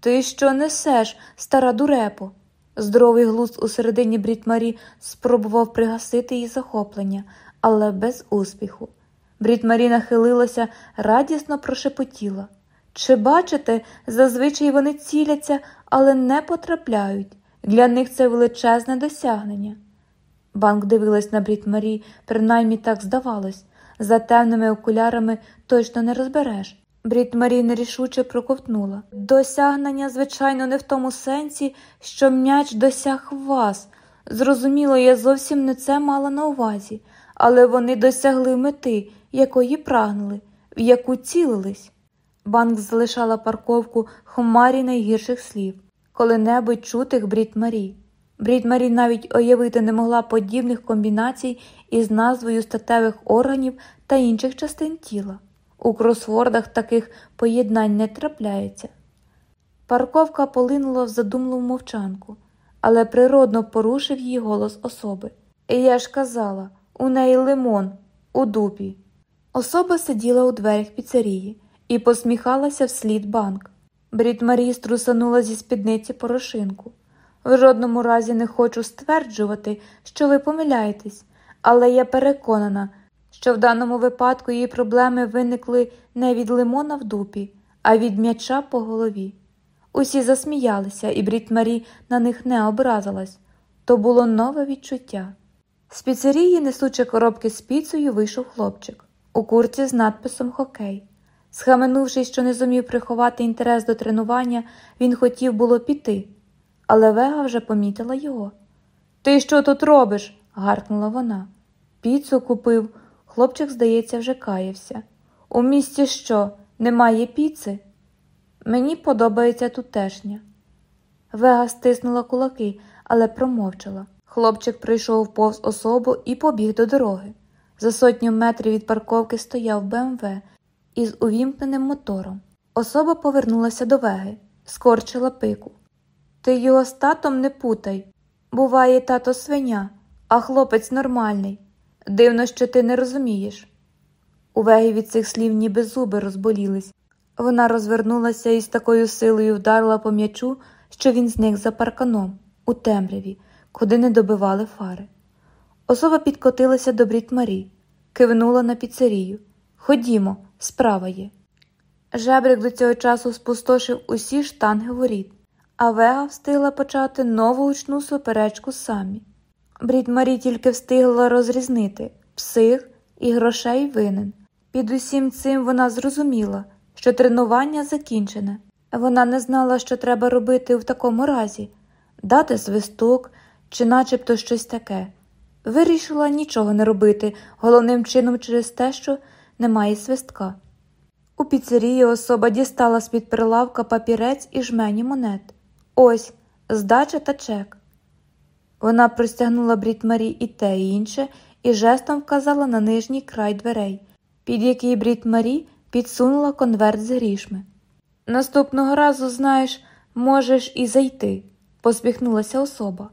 Speaker 1: Ти що несеш, стара дурепо? Здоровий глузд у середині Брітмарі спробував пригасити її захоплення, але без успіху. Брітмарі нахилилася, радісно прошепотіла. Чи бачите, зазвичай вони ціляться, але не потрапляють. Для них це величезне досягнення. Банк дивилась на Брітмарі, принаймні так здавалось. За темними окулярами точно не розбереш. Брід Марі нерішуче проковтнула. Досягнення, звичайно, не в тому сенсі, що м'яч досяг вас. Зрозуміло, я зовсім не це мала на увазі, але вони досягли мети, якої прагнули, в яку цілились. Банк залишала парковку хмарі найгірших слів, коли-небудь чутих Брід Марі. Брід Марі навіть уявити не могла подібних комбінацій із назвою статевих органів та інших частин тіла. У кросвордах таких поєднань не трапляється. Парковка полинула в задумливу мовчанку, але природно порушив її голос особи. І я ж казала, у неї лимон, у дупі. Особа сиділа у дверях піцерії і посміхалася вслід банк. Брід Марі струсанула зі спідниці порошинку. В жодному разі не хочу стверджувати, що ви помиляєтесь, але я переконана, що в даному випадку її проблеми виникли не від лимона в дупі, а від м'яча по голові. Усі засміялися, і Брід Марі на них не образилась. То було нове відчуття. З піцерії, несучи коробки з піцею, вийшов хлопчик у курці з надписом Хокей. Схаменувшись, що не зумів приховати інтерес до тренування, він хотів було піти, але Вега вже помітила його. Ти що тут робиш? гаркнула вона. Піцу купив. Хлопчик, здається, вже каявся. У місті що, немає піци? Мені подобається тутешня. Вега стиснула кулаки, але промовчала. Хлопчик прийшов повз особу і побіг до дороги. За сотню метрів від парковки стояв БМВ із увімкненим мотором. Особа повернулася до веги, скорчила пику. Ти його з татом не путай. Буває тато свиня, а хлопець нормальний. Дивно, що ти не розумієш. У вегі від цих слів ніби зуби розболілись. Вона розвернулася і з такою силою вдарила по м'ячу, що він зник за парканом, у темряві, куди не добивали фари. Особа підкотилася до Брід Марі, кивнула на піцерію. Ходімо, справа є. Жебрик до цього часу спустошив усі штанги воріт, а Вега встигла почати нову гучну суперечку самі. Брід Марі тільки встигла розрізнити псих і грошей винен. Під усім цим вона зрозуміла, що тренування закінчене. Вона не знала, що треба робити в такому разі дати свисток чи начебто щось таке. Вирішила нічого не робити, головним чином через те, що немає свистка. У піцерії особа дістала з під прилавка папірець і жмені монет. Ось здача та чек. Вона простягнула Брід Марі і те і інше і жестом вказала на нижній край дверей, під який Брід Марі підсунула конверт з грішми. Наступного разу, знаєш, можеш і зайти, посміхнулася особа.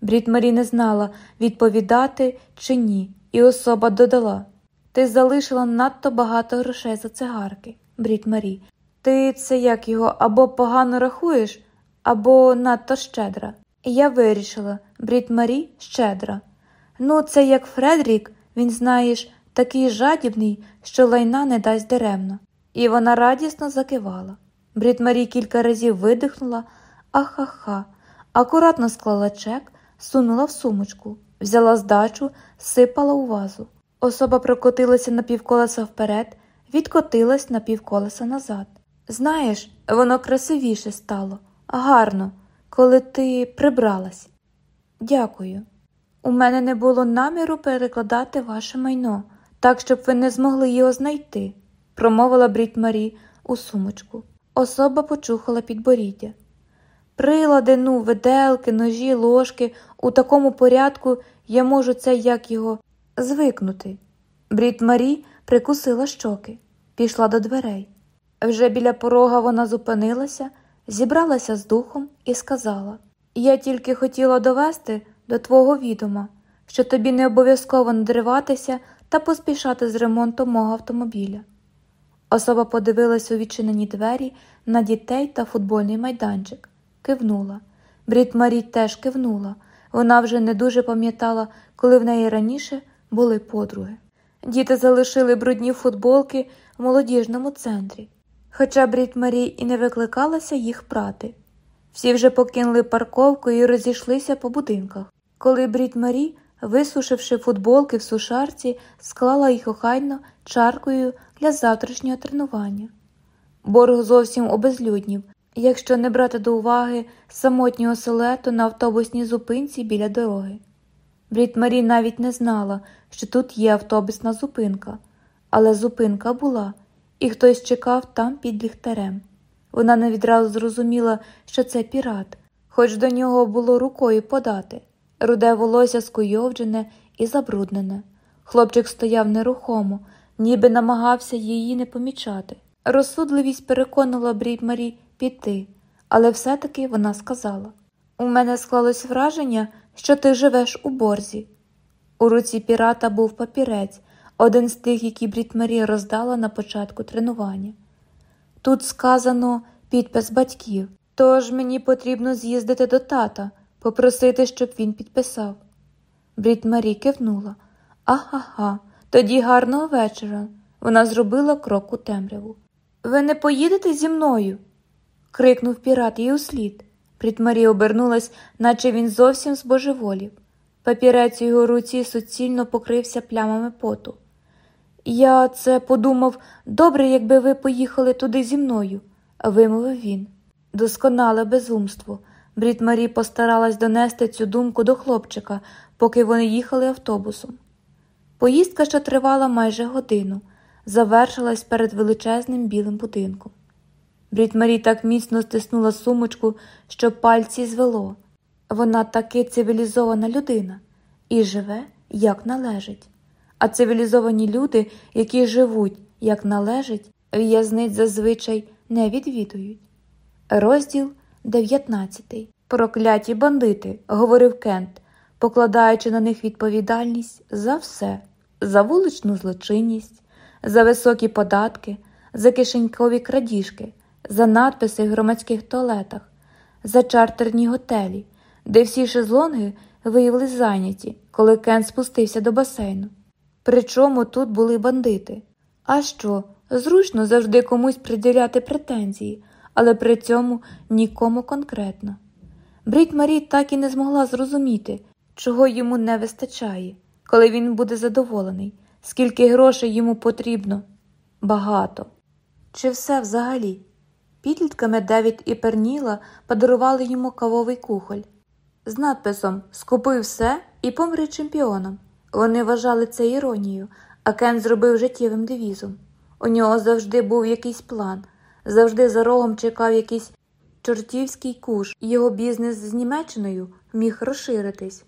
Speaker 1: Брід Марі не знала, відповідати чи ні, і особа додала Ти залишила надто багато грошей за цигарки, Брід Марі. Ти це як його або погано рахуєш, або надто щедра. Я вирішила Брід Марі щедра. Ну, це як Фредрік, він, знаєш, такий жадібний, що лайна не дасть даремно. І вона радісно закивала. Брід Марі кілька разів видихнула, ахаха, акуратно склала чек, сунула в сумочку, взяла здачу, сипала у вазу. Особа прокотилася на півколеса вперед, відкотилась на півколеса назад. Знаєш, воно красивіше стало, гарно, коли ти прибралась. Дякую. У мене не було наміру перекладати ваше майно, так, щоб ви не змогли його знайти, промовила Брід Марі у сумочку. Особа почухала підборіддя. Прилади, ну, виделки, ножі, ложки, у такому порядку я можу це як його звикнути. Брід Марі прикусила щоки, пішла до дверей. Вже біля порога вона зупинилася, зібралася з духом і сказала Я тільки хотіла довести до твого відома, що тобі не обов'язково надриватися та поспішати з ремонтом мого автомобіля. Особа подивилась у відчинені двері на дітей та футбольний майданчик. Кивнула. Брід Марі теж кивнула. Вона вже не дуже пам'ятала, коли в неї раніше були подруги. Діти залишили брудні футболки в молодіжному центрі, хоча Брід Марі і не викликалася їх прати. Всі вже покинули парковку і розійшлися по будинках. Коли Брід Марі, висушивши футболки в сушарці, склала їх охайно чаркою для завтрашнього тренування. Борг зовсім обезлюднів, якщо не брати до уваги самотнього силуету на автобусній зупинці біля дороги. Брід Марі навіть не знала, що тут є автобусна зупинка, але зупинка була, і хтось чекав там під ліхтарем. Вона не відразу зрозуміла, що це пірат, хоч до нього було рукою подати. Руде волосся скуйовджене і забруднене. Хлопчик стояв нерухомо, ніби намагався її не помічати. Розсудливість переконала Брід Марі піти, але все-таки вона сказала У мене склалось враження, що ти живеш у борзі. У руці пірата був папірець, один з тих, які Брід роздала на початку тренування. Тут сказано підпис батьків, тож мені потрібно з'їздити до тата, попросити, щоб він підписав. Брід кивнула. Ага, тоді гарного вечора. Вона зробила крок у темряву. Ви не поїдете зі мною? крикнув пірат їй услід. Брід Марі обернулась, наче він зовсім збожеволів. Папірець у його руці суцільно покрився плямами поту. Я це подумав добре, якби ви поїхали туди зі мною, вимовив він. Досконале безумство. Брід Марі постаралась донести цю думку до хлопчика, поки вони їхали автобусом. Поїздка, що тривала майже годину, завершилась перед величезним білим будинком. Брід Марі так міцно стиснула сумочку, що пальці звело. Вона таки цивілізована людина і живе, як належить. А цивілізовані люди, які живуть, як належить, в'язниць зазвичай не відвідують. Розділ 19 Прокляті бандити, говорив Кент, покладаючи на них відповідальність за все, за вуличну злочинність, за високі податки, за кишенькові крадіжки, за надписи в громадських туалетах, за чартерні готелі, де всі шезлонги виявились зайняті, коли Кент спустився до басейну. Причому тут були бандити. А що, зручно завжди комусь приділяти претензії, але при цьому нікому конкретно. Брід Марі так і не змогла зрозуміти, чого йому не вистачає, коли він буде задоволений, скільки грошей йому потрібно. Багато. Чи все взагалі? Підлітками Девід і Перніла подарували йому кавовий кухоль з надписом Скупи все і помри чемпіоном. Вони вважали це іронією, а Кен зробив життєвим девізом. У нього завжди був якийсь план, завжди за рогом чекав якийсь чортівський куш, його бізнес з Німеччиною міг розширитись.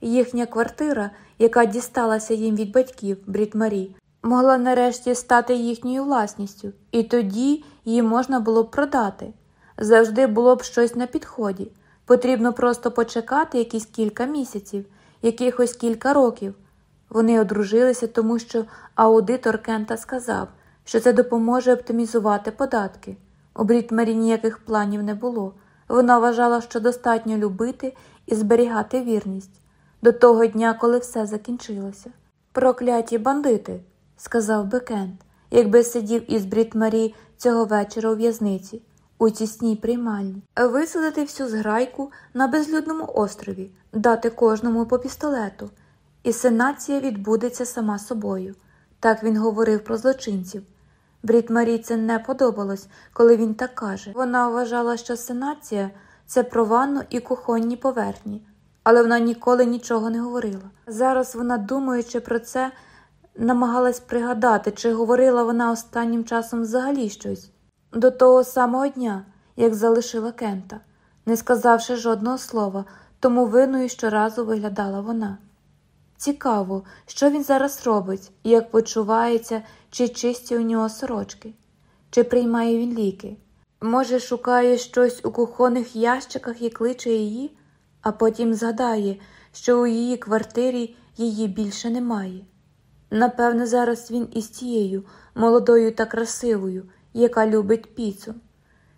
Speaker 1: Їхня квартира, яка дісталася їм від батьків Брід Марі, могла нарешті стати їхньою власністю, і тоді її можна було б продати. Завжди було б щось на підході. Потрібно просто почекати якісь кілька місяців, якихось кілька років. Вони одружилися, тому що аудитор Кента сказав, що це допоможе оптимізувати податки. У Брід Марі ніяких планів не було. Вона вважала, що достатньо любити і зберігати вірність до того дня, коли все закінчилося. Прокляті бандити, сказав би Кент, якби сидів із Брід Марі цього вечора у в'язниці, у тісній приймальні, висадити всю зграйку на безлюдному острові, дати кожному по пістолету, і сенація відбудеться сама собою. Так він говорив про злочинців. Брід Марі це не подобалось, коли він так каже. Вона вважала, що сенація це про ванну і кухонні поверхні, але вона ніколи нічого не говорила. Зараз вона, думаючи про це, намагалась пригадати, чи говорила вона останнім часом взагалі щось до того самого дня, як залишила Кента, не сказавши жодного слова, тому винною щоразу виглядала вона. Цікаво, що він зараз робить, і як почувається, чи чисті у нього сорочки, чи приймає він ліки. Може, шукає щось у кухонних ящиках і кличе її, а потім згадає, що у її квартирі її більше немає. Напевне, зараз він із тією молодою та красивою, яка любить піцу.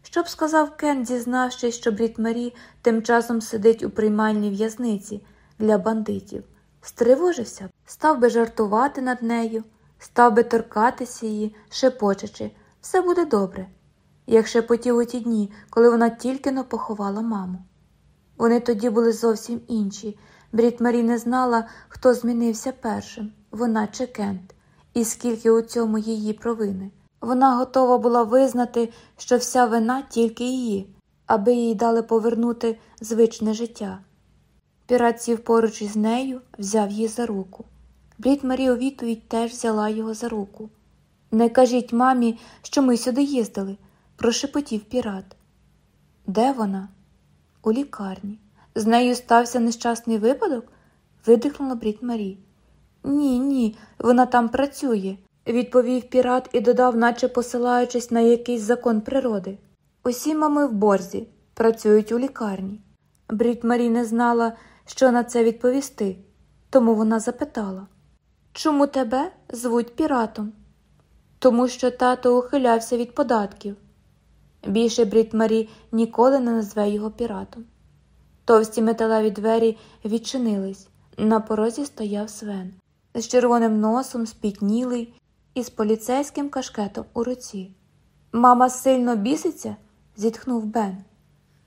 Speaker 1: Що б сказав Кен, дізнавшись, що Брід Марі тим часом сидить у приймальній в'язниці для бандитів, стривожився б, став би жартувати над нею, став би торкатися її, шепочучи, все буде добре, як шепотів у ті дні, коли вона тільки но поховала маму. Вони тоді були зовсім інші. Брід Марі не знала, хто змінився першим, вона чи Кент, і скільки у цьому її провини. Вона готова була визнати, що вся вина тільки її, аби їй дали повернути звичне життя. Пірат сів поруч із нею, взяв її за руку. Брід Марі у відповідь теж взяла його за руку. Не кажіть мамі, що ми сюди їздили, прошепотів пірат. Де вона? У лікарні. З нею стався нещасний випадок? видихнула Брід Марі. Ні, ні, вона там працює, відповів пірат і додав, наче посилаючись на якийсь закон природи. Усі мами в борзі працюють у лікарні. Брід Марі не знала, що на це відповісти, тому вона запитала Чому тебе звуть піратом? Тому що тато ухилявся від податків. Більше Брід Марі ніколи не назве його піратом. Товсті металеві двері відчинились. На порозі стояв Свен з червоним носом, спітнілий і з поліцейським кашкетом у руці. Мама сильно біситься? зітхнув Бен.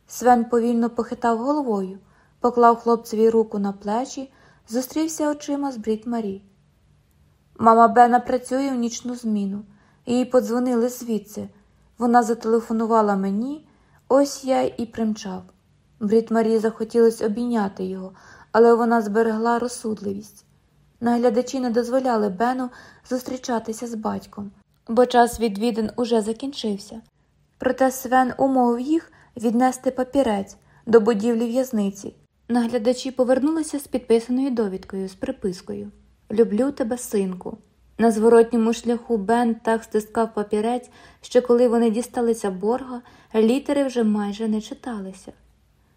Speaker 1: Свен повільно похитав головою, поклав хлопцеві руку на плечі, зустрівся очима з Брід Марі. Мама Бена працює в нічну зміну. Їй подзвонили звідси. Вона зателефонувала мені, ось я і примчав. Брід Марі захотілося обійняти його, але вона зберегла розсудливість. Наглядачі не дозволяли Бену зустрічатися з батьком, бо час відвідин уже закінчився. Проте Свен умовив їх віднести папірець до будівлі в'язниці. Наглядачі повернулися з підписаною довідкою з припискою Люблю тебе, синку. На зворотньому шляху Бен так стискав папірець, що коли вони дісталися борга, літери вже майже не читалися.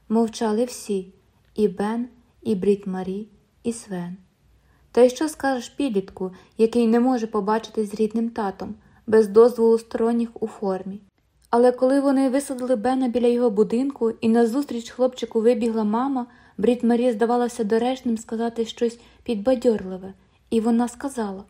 Speaker 1: Мовчали всі і Бен, і Брід Марі, і Свен. Та й що скажеш підлітку, який не може побачити з рідним татом, без дозволу сторонніх у формі. Але коли вони висадили Бена біля його будинку, і назустріч хлопчику вибігла мама, Брід Марі здавалося доречним сказати щось підбадьорливе, і вона сказала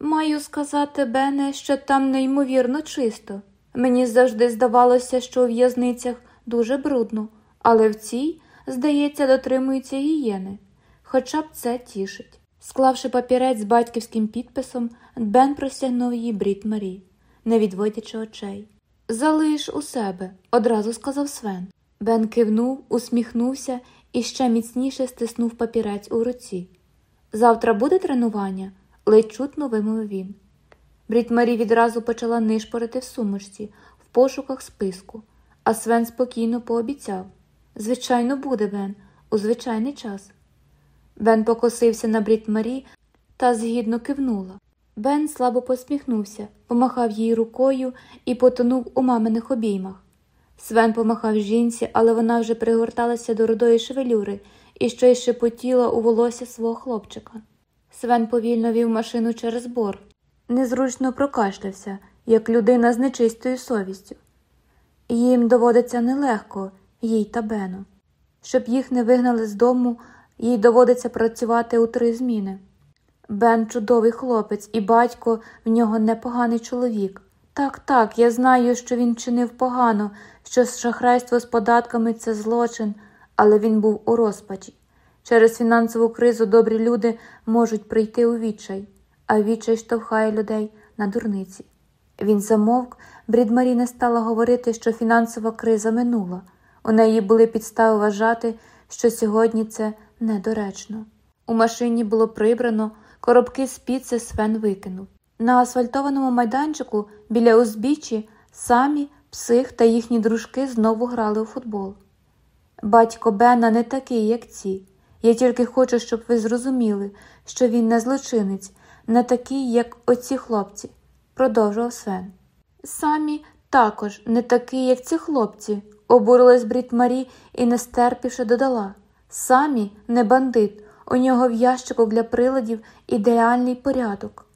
Speaker 1: Маю сказати, Бене, що там неймовірно чисто. Мені завжди здавалося, що у в'язницях дуже брудно, але в цій, здається, дотримуються гієни. Хоча б це тішить. Склавши папірець з батьківським підписом, Бен простягнув її брід Марі, не відводячи очей. Залиш у себе, одразу сказав Свен. Бен кивнув, усміхнувся і ще міцніше стиснув папірець у руці. Завтра буде тренування? ледь чутно вимовив він. Брід Марі відразу почала нишпорити в сумочці, в пошуках списку, а Свен спокійно пообіцяв Звичайно, буде, Бен, у звичайний час. Бен покосився на Брід Марі та згідно кивнула. Бен слабо посміхнувся, помахав їй рукою і потонув у маминих обіймах. Свен помахав жінці, але вона вже пригорталася до рудої шевелюри і й шепотіла у волосся свого хлопчика. Свен повільно вів машину через бор, незручно прокашлявся, як людина з нечистою совістю. Їм доводиться нелегко, їй та Бену. Щоб їх не вигнали з дому, їй доводиться працювати у три зміни. Бен чудовий хлопець, і батько в нього непоганий чоловік. Так, так, я знаю, що він чинив погано, що шахрайство з податками це злочин, але він був у розпачі. Через фінансову кризу добрі люди можуть прийти у відчай, а відчай штовхає людей на дурниці. Він замовк, Брідмарі не стала говорити, що фінансова криза минула. У неї були підстави вважати, що сьогодні це недоречно. У машині було прибрано, коробки з піци Свен викинув. На асфальтованому майданчику біля узбіччі самі псих та їхні дружки знову грали у футбол. Батько Бена не такий, як ці. Я тільки хочу, щоб ви зрозуміли, що він не злочинець, не такий, як оці хлопці, продовжував Свен. Самі також не такий, як ці хлопці, обурилась Брід Марі і, не стерпівши, додала. Самі не бандит, у нього в ящику для приладів ідеальний порядок.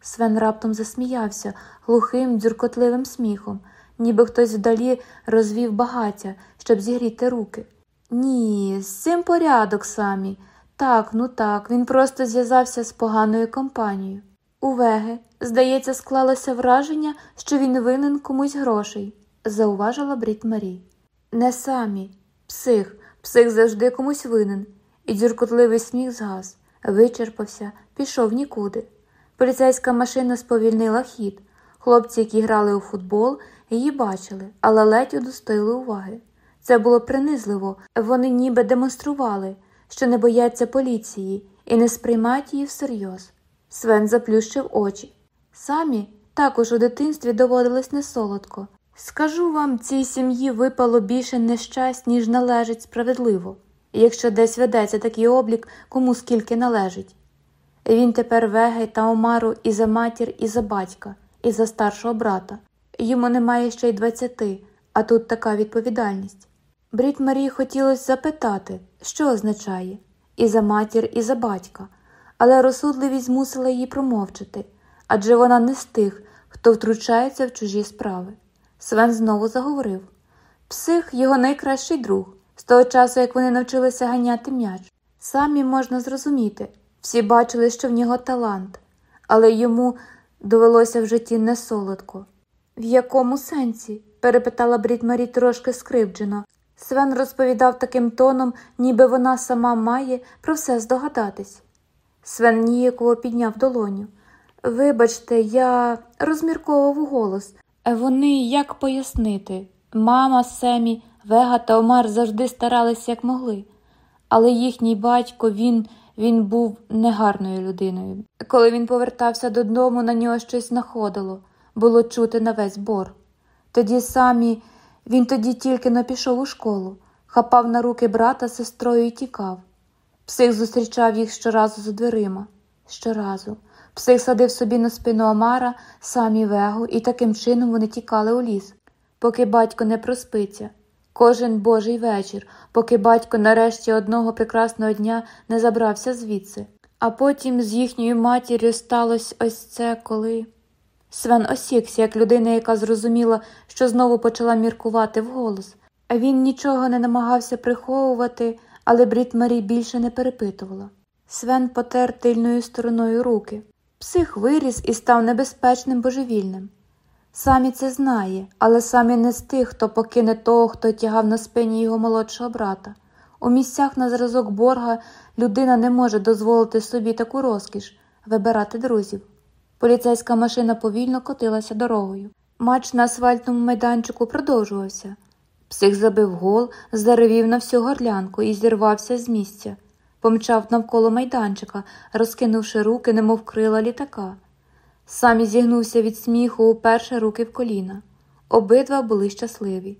Speaker 1: Свен раптом засміявся глухим, дзюркотливим сміхом, ніби хтось вдалі розвів багаття, щоб зігріти руки. Ні, з цим порядок самі. Так, ну так, він просто зв'язався з поганою компанією. У здається, склалося враження, що він винен комусь грошей, зауважила Брід Марі. Не самі, псих, псих завжди комусь винен, і дзюркотливий сміх згас, вичерпався, пішов нікуди. Поліцейська машина сповільнила хід. Хлопці, які грали у футбол, її бачили, але ледь удостоїли уваги. Це було принизливо, вони ніби демонстрували, що не бояться поліції і не сприймають її всерйоз. Свен заплющив очі. Самі також у дитинстві доводилось несолодко. Скажу вам, цій сім'ї випало більше нещасть, ніж належить справедливо, якщо десь ведеться такий облік, кому скільки належить. Він тепер вегей та омару і за матір, і за батька, і за старшого брата. Йому немає ще й двадцяти, а тут така відповідальність. Брід Марії хотілося запитати, що означає і за матір, і за батька, але розсудливість змусила її промовчати адже вона не з тих, хто втручається в чужі справи. Свен знову заговорив псих його найкращий друг, з того часу, як вони навчилися ганяти м'яч. Самі можна зрозуміти, всі бачили, що в нього талант, але йому довелося в житті не солодко. В якому сенсі? перепитала Брід Марі трошки скривджено. Свен розповідав таким тоном, ніби вона сама має про все здогадатись. Свен ніяково підняв долоню. Вибачте, я розмірковував голос. Вони як пояснити? Мама, Семі, Вега та Омар завжди старалися як могли, але їхній батько він він був негарною людиною. Коли він повертався додому, на нього щось находило, було чути на весь бор. Тоді самі він тоді тільки не пішов у школу, хапав на руки брата з сестрою і тікав. Псих зустрічав їх щоразу за дверима. Щоразу. Псих садив собі на спину Омара, самі вегу, і таким чином вони тікали у ліс, поки батько не проспиться. Кожен божий вечір, поки батько нарешті одного прекрасного дня не забрався звідси. А потім з їхньою матір'ю сталося ось це коли. Свен осікся, як людина, яка зрозуміла, що знову почала міркувати вголос. А він нічого не намагався приховувати, але Брід Марі більше не перепитувала. Свен потер тильною стороною руки. Псих виріс і став небезпечним божевільним. Самі це знає, але самі не з тих, хто покине того, хто тягав на спині його молодшого брата. У місцях на зразок борга людина не може дозволити собі таку розкіш вибирати друзів. Поліцейська машина повільно котилася дорогою. Матч на асфальтному майданчику продовжувався. Псих забив гол, заревів на всю горлянку і зірвався з місця, помчав навколо майданчика, розкинувши руки, немов крила літака. Самі зігнувся від сміху, уперше руки в коліна. Обидва були щасливі.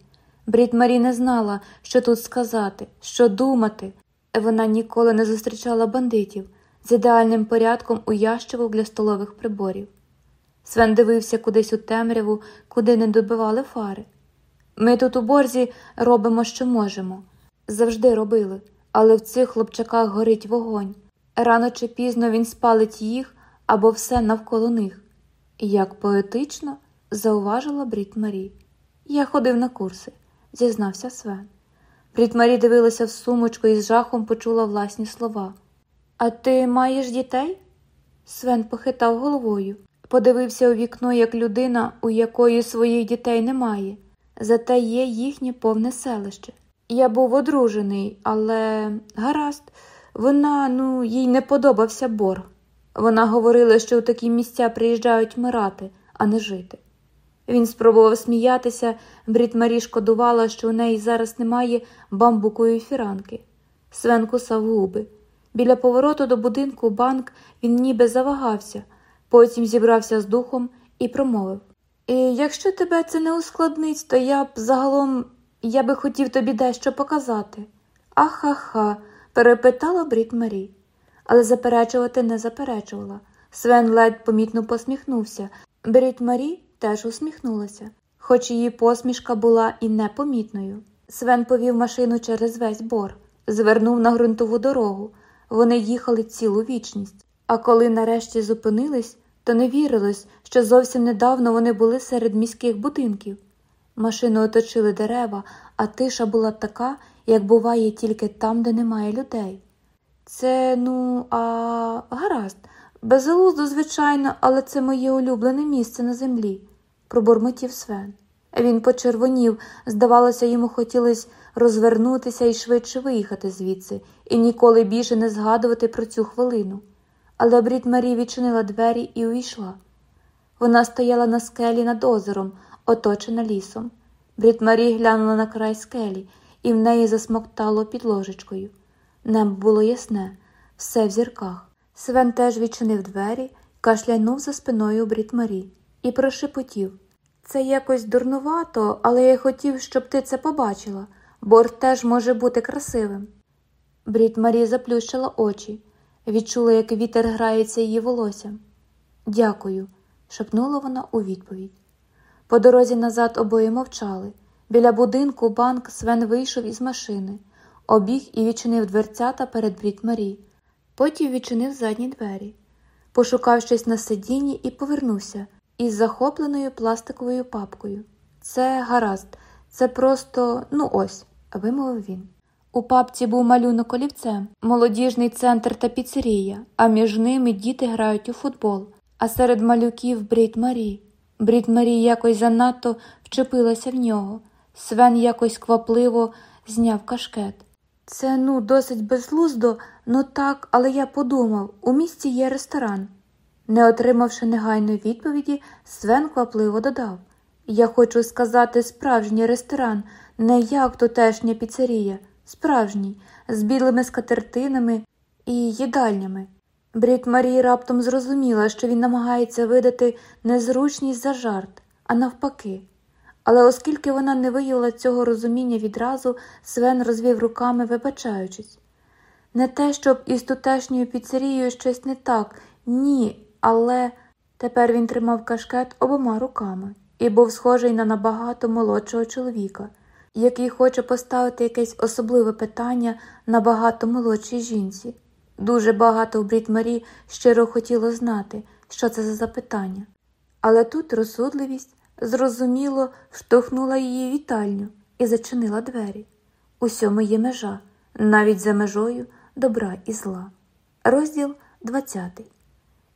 Speaker 1: Брід Марі не знала, що тут сказати, що думати. Вона ніколи не зустрічала бандитів з ідеальним порядком у ящику для столових приборів. Свен дивився кудись у темряву, куди не добивали фари. Ми тут у борзі робимо, що можемо. Завжди робили, але в цих хлопчаках горить вогонь. Рано чи пізно він спалить їх або все навколо них. Як поетично, зауважила Брід Марі. Я ходив на курси, зізнався Свен. Брід Марі дивилася в сумочку і з жахом почула власні слова. А ти маєш дітей? Свен похитав головою, подивився у вікно як людина, у якої своїх дітей немає, зате є їхнє повне селище. Я був одружений, але гаразд, вона, ну, їй не подобався борг. Вона говорила, що в такі місця приїжджають вмирати, а не жити. Він спробував сміятися, Брід Марі шкодувала, що у неї зараз немає бамбукової фіранки. Свен кусав губи. Біля повороту до будинку банк він ніби завагався, потім зібрався з духом і промовив «І Якщо тебе це не ускладнить, то я б загалом я би хотів тобі дещо показати. Аха-ха, перепитала Брід Марі але заперечувати не заперечувала. Свен ледь помітно посміхнувся. Беріть Марі теж усміхнулася, хоч її посмішка була і непомітною. Свен повів машину через весь бор, звернув на ґрунтову дорогу. Вони їхали цілу вічність, а коли нарешті зупинились, то не вірилось, що зовсім недавно вони були серед міських будинків. Машину оточили дерева, а тиша була така, як буває тільки там, де немає людей. Це, ну, а гаразд, безглуздо, звичайно, але це моє улюблене місце на землі, пробурмотів Свен. Він почервонів, здавалося, йому хотілося розвернутися і швидше виїхати звідси і ніколи більше не згадувати про цю хвилину. Але Брід Марі відчинила двері і увійшла. Вона стояла на скелі над озером, оточена лісом. Брід Марі глянула на край скелі, і в неї засмоктало під ложечкою. Небо було ясне, все в зірках. Свен теж відчинив двері, кашлянув за спиною Брід Марі і прошепотів це якось дурнувато, але я хотів, щоб ти це побачила. Борг теж може бути красивим. Брід Марі заплющила очі, відчула, як вітер грається її волоссям. Дякую, шепнула вона у відповідь. По дорозі назад обоє мовчали. Біля будинку банк Свен вийшов із машини, обіг і відчинив дверцята перед Брід Марі. Потім відчинив задні двері, пошукав щось на сидінні і повернувся із захопленою пластиковою папкою. Це гаразд, це просто, ну ось, вимовив він. У папці був малюнок олівцем, молодіжний центр та піцерія, а між ними діти грають у футбол, а серед малюків Брід Марі. Брід Марі якось занадто вчепилася в нього. Свен якось квапливо зняв кашкет. Це ну досить безглуздо, ну так, але я подумав у місті є ресторан. Не отримавши негайної відповіді, Свен квапливо додав Я хочу сказати справжній ресторан, не як тутешня піцерія, справжній, з білими скатертинами і їдальнями. Брід Марії раптом зрозуміла, що він намагається видати незручність за жарт, а навпаки. Але оскільки вона не виявила цього розуміння відразу, Свен розвів руками, вибачаючись. Не те, щоб із тутешньою піцерією щось не так, ні, але тепер він тримав кашкет обома руками і був схожий на набагато молодшого чоловіка, який хоче поставити якесь особливе питання набагато молодшій жінці. Дуже багато в Брід Марі щиро хотіло знати, що це за запитання. Але тут розсудливість зрозуміло штовхнула її вітальню і зачинила двері. Усьому є межа, навіть за межою добра і зла. Розділ 20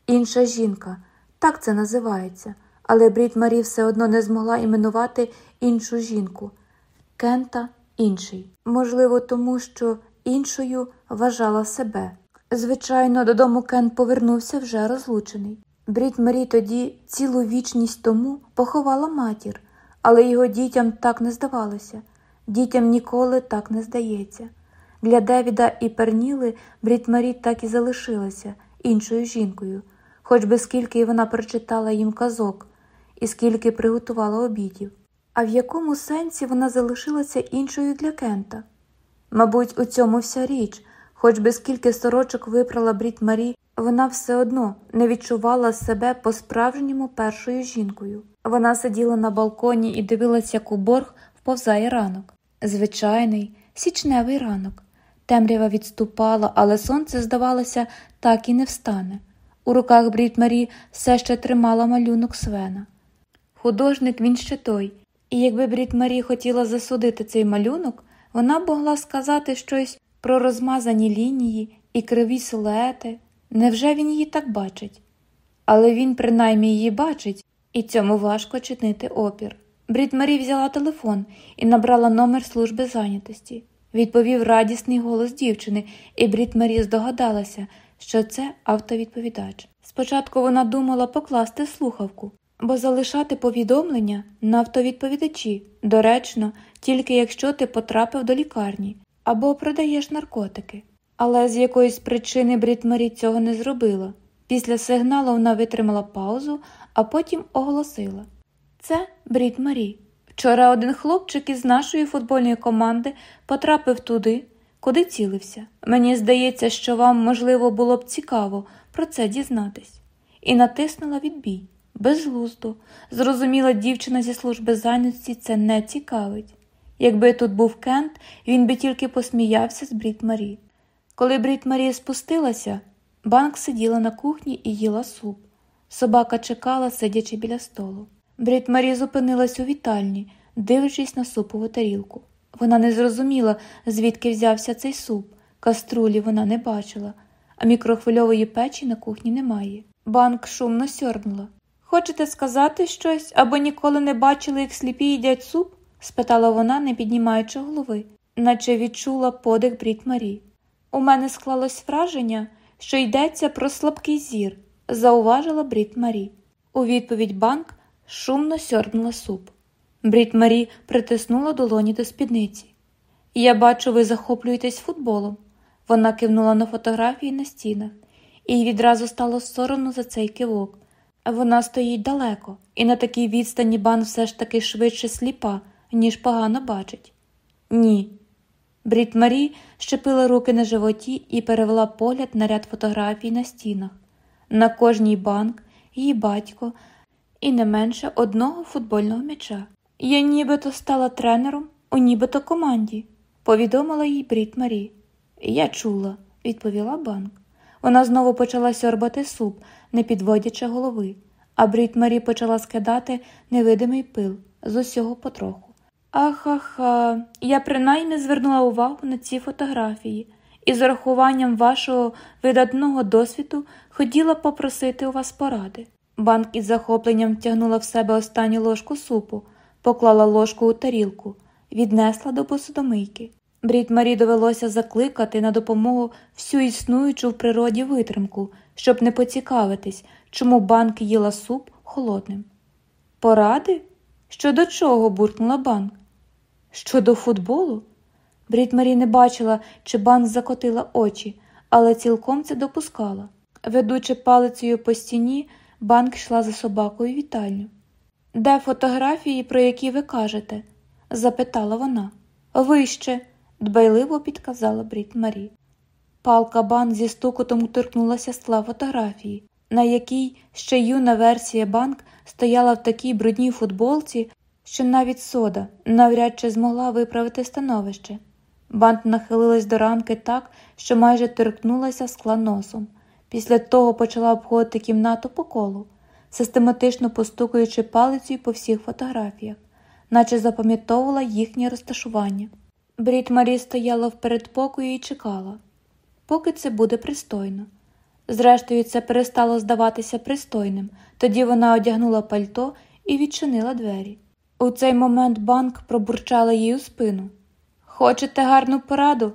Speaker 1: Інша жінка, так це називається, але Брід Марі все одно не змогла іменувати іншу жінку. Кента інший. Можливо, тому що іншою вважала себе. Звичайно, додому Кент повернувся вже розлучений. Брід Марі тоді цілу вічність тому поховала матір, але його дітям так не здавалося, дітям ніколи так не здається. Для Девіда і Перніли Брід Марі так і залишилася іншою жінкою, хоч би скільки вона прочитала їм казок і скільки приготувала обідів. А в якому сенсі вона залишилася іншою для Кента? Мабуть, у цьому вся річ, хоч би скільки сорочок випрала Брід Марі, вона все одно не відчувала себе по-справжньому першою жінкою. Вона сиділа на балконі і дивилася, як у борг вповзає ранок. Звичайний, січневий ранок. Темрява відступала, але сонце, здавалося, так і не встане. У руках Брід Марі все ще тримала малюнок Свена. Художник він ще той, і якби Брід Марі хотіла засудити цей малюнок, вона б могла сказати щось про розмазані лінії і криві силуети. Невже він її так бачить? Але він принаймні її бачить, і цьому важко чинити опір. Брід Марі взяла телефон і набрала номер служби зайнятості. Відповів радісний голос дівчини, і Брід Марі здогадалася, що це автовідповідач. Спочатку вона думала покласти слухавку, бо залишати повідомлення на автовідповідачі доречно, тільки якщо ти потрапив до лікарні або продаєш наркотики. Але з якоїсь причини Брід Марі цього не зробила. Після сигналу вона витримала паузу, а потім оголосила Це Брід Марі. Вчора один хлопчик із нашої футбольної команди потрапив туди, куди цілився. Мені здається, що вам, можливо, було б цікаво про це дізнатись. І натиснула відбій. Безглуздо. Зрозуміла дівчина зі служби зайності це не цікавить. Якби тут був Кент, він би тільки посміявся з Брід Марі. Коли Брід Марі спустилася, банк сиділа на кухні і їла суп. Собака чекала, сидячи біля столу. Брід Марі зупинилась у вітальні, дивлячись на супову тарілку. Вона не зрозуміла, звідки взявся цей суп, каструлі вона не бачила, а мікрохвильової печі на кухні немає. Банк шумно сьорбнула. Хочете сказати щось або ніколи не бачили, як сліпі їдять суп? спитала вона, не піднімаючи голови, наче відчула подих Брід Марі. У мене склалось враження, що йдеться про слабкий зір, зауважила Брід Марі. У відповідь банк шумно сьорбнула суп. Брід Марі притиснула долоні до спідниці. Я бачу, ви захоплюєтесь футболом. Вона кивнула на фотографії на стінах, і відразу стало соромно за цей кивок. Вона стоїть далеко, і на такій відстані бан все ж таки швидше сліпа, ніж погано бачить. Ні. Брід Марі щепила руки на животі і перевела погляд на ряд фотографій на стінах. На кожній банк, її батько і не менше одного футбольного м'яча. Я нібито стала тренером у нібито команді, повідомила їй Брід Марі. Я чула, відповіла банк. Вона знову почала сьорбати суп, не підводячи голови, а Брід Марі почала скидати невидимий пил з усього потроху. Ахаха, я принаймні звернула увагу на ці фотографії і з урахуванням вашого видатного досвіду хотіла попросити у вас поради. Банк із захопленням втягнула в себе останню ложку супу, поклала ложку у тарілку, віднесла до посудомийки. Брід Марі довелося закликати на допомогу всю існуючу в природі витримку, щоб не поцікавитись, чому банк їла суп холодним. Поради? Щодо чого? буркнула банк. Щодо футболу? Брід Марі не бачила, чи банк закотила очі, але цілком це допускала. Ведучи палицею по стіні, банк йшла за собакою вітальню. Де фотографії, про які ви кажете? запитала вона. Вище, дбайливо підказала Брід Марі. Палка банк зі стукотом торкнулася скла фотографії, на якій ще юна версія банк стояла в такій брудній футболці, що навіть сода навряд чи змогла виправити становище. Бант нахилилась до рамки так, що майже торкнулася скла носом. Після того почала обходити кімнату по колу, систематично постукуючи палицею по всіх фотографіях, наче запам'ятовувала їхнє розташування. Брід Марі стояла в передпокої і чекала, поки це буде пристойно. Зрештою, це перестало здаватися пристойним, тоді вона одягнула пальто і відчинила двері. У цей момент банк пробурчала їй у спину. Хочете гарну пораду?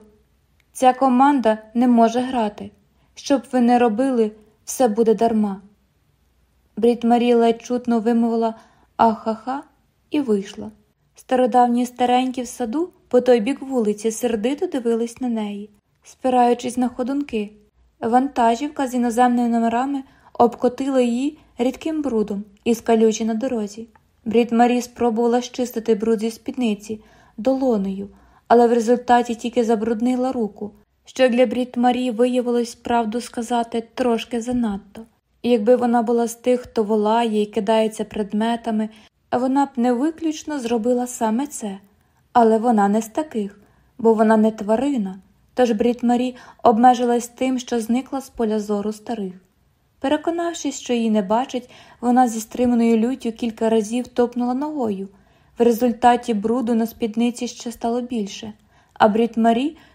Speaker 1: Ця команда не може грати. Щоб ви не робили, все буде дарма. Брід Марі ледь чутно вимовила ахаха і вийшла. Стародавні старенькі в саду по той бік вулиці сердито дивились на неї, спираючись на ходунки. Вантажівка з іноземними номерами обкотила її рідким брудом і скалючі на дорозі. Брід Марі спробувала щистити бруд зі спідниці долонею, але в результаті тільки забруднила руку, що для Брід Марі виявилось правду сказати трошки занадто. Якби вона була з тих, хто волає і кидається предметами, вона б не виключно зробила саме це, але вона не з таких, бо вона не тварина. Тож Брід Марі обмежилась тим, що зникла з поля зору старих. Переконавшись, що її не бачить, вона зі стриманою люттю кілька разів топнула ногою. В результаті бруду на спідниці ще стало більше, а Брід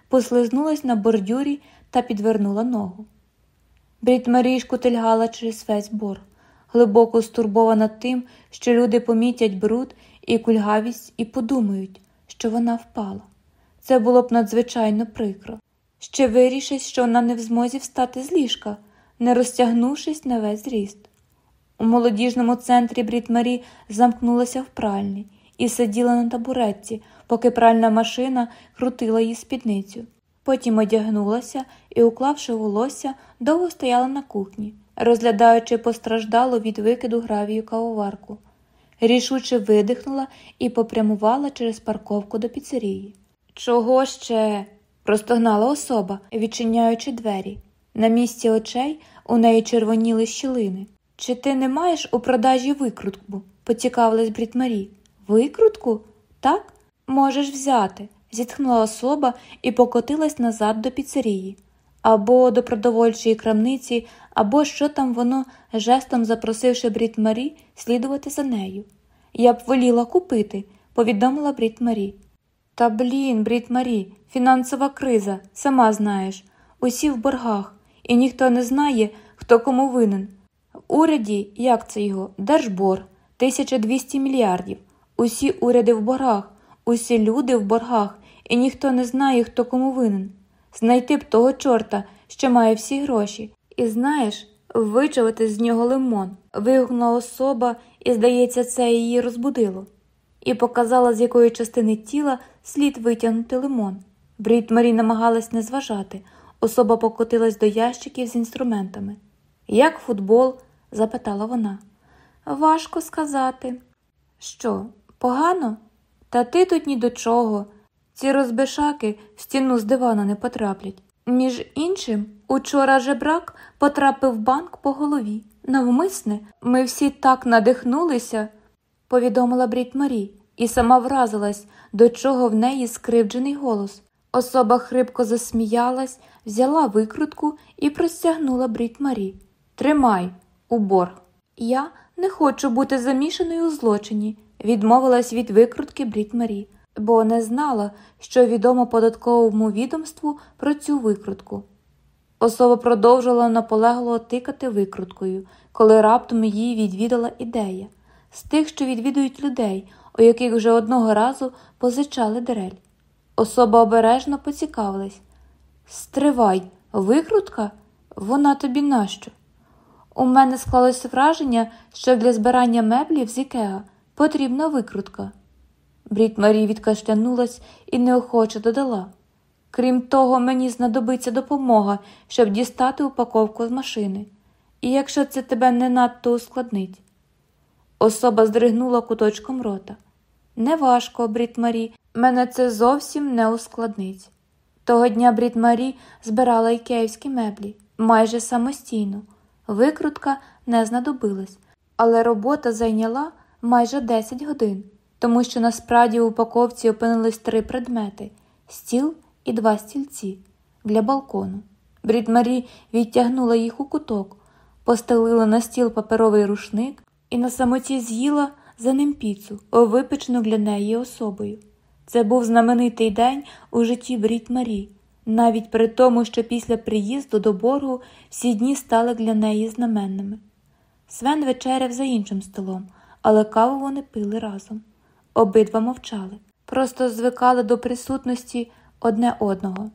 Speaker 1: послизнулась на бордюрі та підвернула ногу. Брід Марі шкутильгала через весь борг, глибоко стурбована тим, що люди помітять бруд і кульгавість і подумають, що вона впала. Це було б надзвичайно прикро. Ще вирішить, що вона не в змозі встати з ліжка, не розтягнувшись на весь зріст. У молодіжному центрі Брід Марі замкнулася в пральні і сиділа на табуретці, поки пральна машина крутила її спідницю. Потім одягнулася і, уклавши волосся, довго стояла на кухні, розглядаючи постраждалу від викиду гравію кавоварку. Рішуче видихнула і попрямувала через парковку до піцерії. Чого ще? простогнала особа, відчиняючи двері. На місці очей у неї червоніли щілини. Чи ти не маєш у продажі викрутку? поцікавилась Брід Марі. Викрутку? Так? Можеш взяти, зітхнула особа і покотилась назад до піцерії. або до продовольчої крамниці, або що там воно, жестом запросивши Брід Марі слідувати за нею. Я б воліла купити, повідомила Брід Марі. Та блін, Брід Марі, фінансова криза, сама знаєш, усі в боргах, і ніхто не знає, хто кому винен. В уряді, як це його, держбор, 1200 мільярдів. Усі уряди в боргах, усі люди в боргах, і ніхто не знає, хто кому винен. Знайти б того чорта, що має всі гроші, і знаєш, вичавити з нього лимон. Вигукнула особа, і, здається, це її розбудило, і показала, з якої частини тіла слід витягнути лимон. Брід Марі намагалась не зважати. Особа покотилась до ящиків з інструментами. Як футбол? запитала вона. Важко сказати. Що, погано? Та ти тут ні до чого. Ці розбишаки в стіну з дивана не потраплять. Між іншим, учора жебрак потрапив банк по голові. Навмисне, ми всі так надихнулися, повідомила Брід Марі, і сама вразилась, до чого в неї скривджений голос. Особа хрипко засміялась, взяла викрутку і простягнула Брід Марі. Тримай, у борг. Я не хочу бути замішаною у злочині, відмовилась від викрутки Брід Марі, бо не знала, що відомо податковому відомству про цю викрутку. Особа продовжувала наполегло тикати викруткою, коли раптом її відвідала ідея з тих, що відвідують людей, у яких вже одного разу позичали дерель. Особа обережно поцікавилась Стривай, викрутка? Вона тобі нащо? У мене склалось враження, що для збирання меблів з Ікеа потрібна викрутка. Брід Марі відкашлянулась і неохоче додала. Крім того, мені знадобиться допомога, щоб дістати упаковку з машини. І якщо це тебе не надто ускладнить. Особа здригнула куточком рота. Неважко, Брід Марі, мене це зовсім не ускладнить. Того дня Брід Марі збирала ікеївські меблі майже самостійно. Викрутка не знадобилась, але робота зайняла майже 10 годин, тому що насправді в упаковці опинились три предмети стіл і два стільці для балкону. Брід відтягнула їх у куток, постелила на стіл паперовий рушник і на самоті з'їла за ним піцу, випечену для неї особою. Це був знаменитий день у житті Брід Марі, навіть при тому, що після приїзду до боргу всі дні стали для неї знаменними. Свен вечеряв за іншим столом, але каву вони пили разом. Обидва мовчали, просто звикали до присутності одне одного,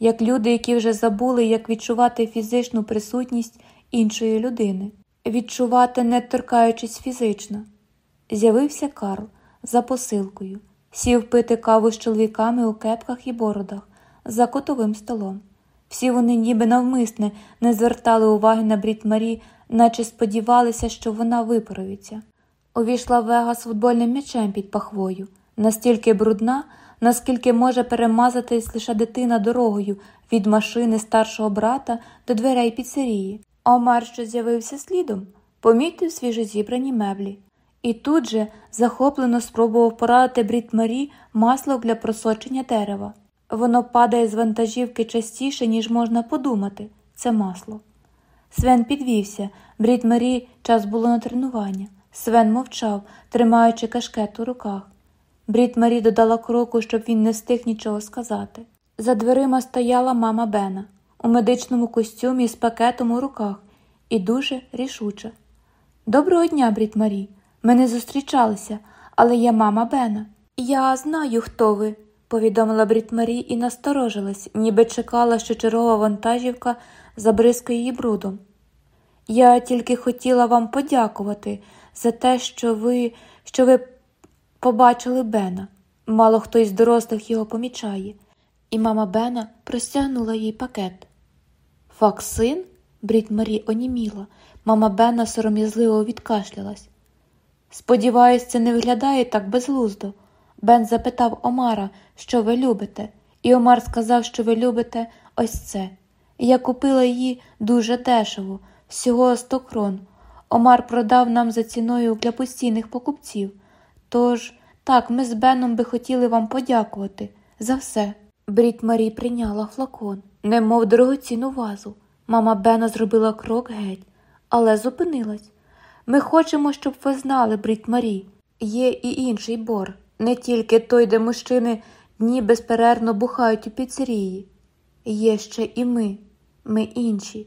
Speaker 1: як люди, які вже забули, як відчувати фізичну присутність іншої людини, відчувати, не торкаючись фізично. З'явився Карл за посилкою, сів пити каву з чоловіками у кепках і бородах за котовим столом. Всі вони, ніби навмисне, не звертали уваги на брід Марі, наче сподівалися, що вона виправиться. Увійшла вега з футбольним м'ячем під пахвою, настільки брудна, наскільки може перемазатись лише дитина дорогою від машини старшого брата до дверей піцерії. Омар, що з'явився слідом, помітив свіжозібрані меблі. І тут же захоплено спробував порадити Брід Марі масло для просочення дерева. Воно падає з вантажівки частіше, ніж можна подумати, це масло. Свен підвівся, Брід Марі час було на тренування. Свен мовчав, тримаючи кашкет у руках. Брід Марі додала кроку, щоб він не встиг нічого сказати. За дверима стояла мама Бена у медичному костюмі з пакетом у руках і дуже рішуче. Доброго дня, Брід Марі. Ми не зустрічалися, але я мама Бена. Я знаю, хто ви, повідомила Брід Марі і насторожилась, ніби чекала, що чергова вантажівка забризкає її брудом. Я тільки хотіла вам подякувати за те, що ви, що ви побачили Бена. Мало хто із дорослих його помічає, і мама Бена простягнула їй пакет. Факсин? Брід Марі оніміла. Мама Бена сором'язливо відкашлялась. Сподіваюсь, це не виглядає так безглуздо. Бен запитав Омара, що ви любите, і Омар сказав, що ви любите ось це. Я купила її дуже дешево, всього сто крон. Омар продав нам за ціною для постійних покупців. Тож, так, ми з Беном би хотіли вам подякувати за все. Брід Марі прийняла флакон немов дорогоцінну вазу. Мама Бена зробила крок геть, але зупинилась. Ми хочемо, щоб ви знали, Брід Марі. Є і інший бор, не тільки той, де мужчини дні безперервно бухають у піцерії. Є ще і ми, ми інші.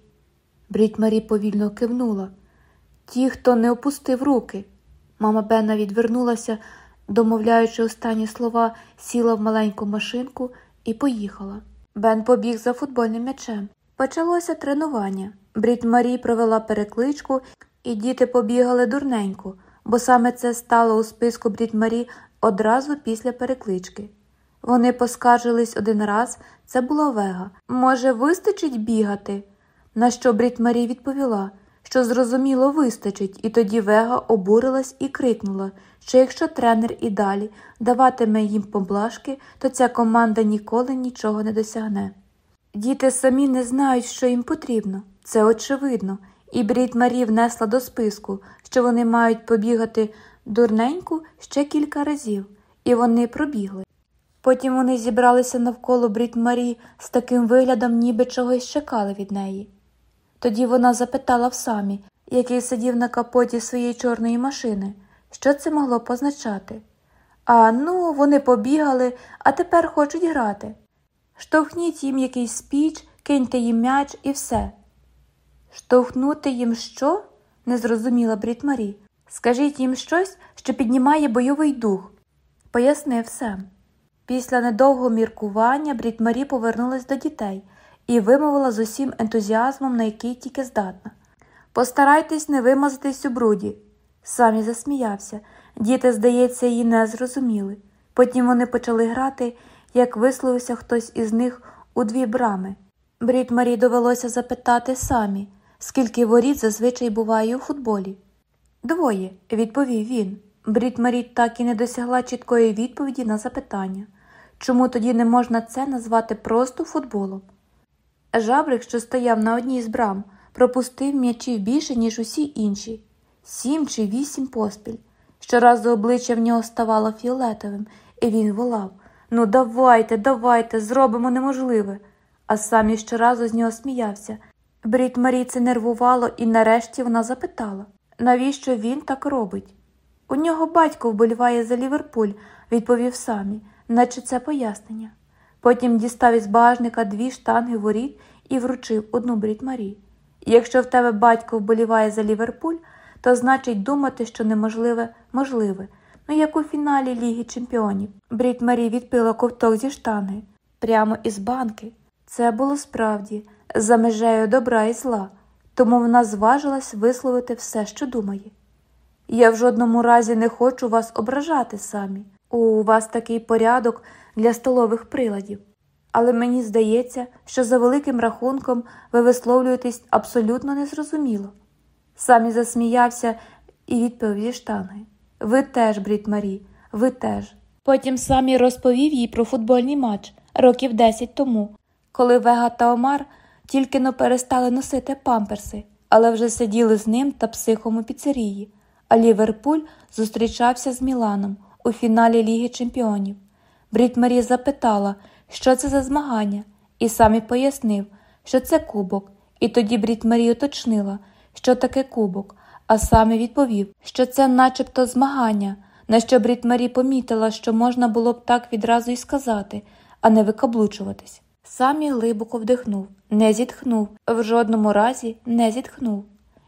Speaker 1: Брід Марі повільно кивнула. Ті, хто не опустив руки. Мама Бена відвернулася, домовляючи останні слова, сіла в маленьку машинку і поїхала. Бен побіг за футбольним м'ячем. Почалося тренування. Брід Марі провела перекличку, і діти побігали дурненько, бо саме це стало у списку Брід Марі одразу після переклички. Вони поскаржились один раз, це була вега. Може, вистачить бігати? На що Брід Марі відповіла, що зрозуміло вистачить, і тоді Вега обурилась і крикнула, що якщо тренер і далі даватиме їм поблажки, то ця команда ніколи нічого не досягне. Діти самі не знають, що їм потрібно, це очевидно, і Брід Марі внесла до списку, що вони мають побігати дурненьку ще кілька разів, і вони пробігли. Потім вони зібралися навколо Брід Марі з таким виглядом, ніби чогось чекали від неї. Тоді вона запитала в самі, який сидів на капоті своєї чорної машини, що це могло позначати. А ну, вони побігали, а тепер хочуть грати. Штовхніть їм якийсь спіч, киньте їм м'яч і все. Штовхнути їм що? не зрозуміла Брід Марі. Скажіть їм щось, що піднімає бойовий дух, пояснив Сем. Після недовгого міркування Брід Марі повернулась до дітей і вимовила з усім ентузіазмом, на який тільки здатна. Постарайтесь не вимазатись у бруді. Самі засміявся. Діти, здається, її не зрозуміли. Потім вони почали грати, як висловився хтось із них у дві брами. Брід Марі довелося запитати самі, скільки воріт зазвичай буває у футболі. Двоє, відповів він. Брід Марі так і не досягла чіткої відповіді на запитання. Чому тоді не можна це назвати просто футболом? Жабрик, що стояв на одній з брам, пропустив м'ячів більше, ніж усі інші сім чи вісім поспіль. Щоразу обличчя в нього ставало фіолетовим, і він волав Ну, давайте, давайте, зробимо неможливе. А сам щоразу з нього сміявся. Брід Марі це нервувало, і нарешті вона запитала, навіщо він так робить? У нього батько вболіває за Ліверпуль, відповів самі, наче це пояснення. Потім дістав із багажника дві штанги воріт і вручив одну Брід Марі. Якщо в тебе батько вболіває за Ліверпуль, то значить думати, що неможливе можливе, ну як у фіналі Ліги Чемпіонів. Брід Марі відпила ковток зі штанги прямо із банки. Це було справді за межею добра і зла, тому вона зважилась висловити все, що думає. Я в жодному разі не хочу вас ображати самі. У вас такий порядок для столових приладів. Але мені здається, що за великим рахунком ви висловлюєтесь абсолютно незрозуміло. Самі засміявся і відповів зі штанги. Ви теж, Брід Марі, ви теж. Потім самі розповів їй про футбольний матч років десять тому, коли Вега та Омар тільки но перестали носити памперси, але вже сиділи з ним та психом у піцерії, а Ліверпуль зустрічався з Міланом у фіналі Ліги Чемпіонів. Брід Марі запитала, що це за змагання, і самі пояснив, що це кубок, і тоді Брід Марі уточнила, що таке кубок, а саме відповів, що це начебто змагання, на що Брід Марі помітила, що можна було б так відразу й сказати, а не викаблучуватись. Самі глибоко вдихнув, не зітхнув, в жодному разі не зітхнув,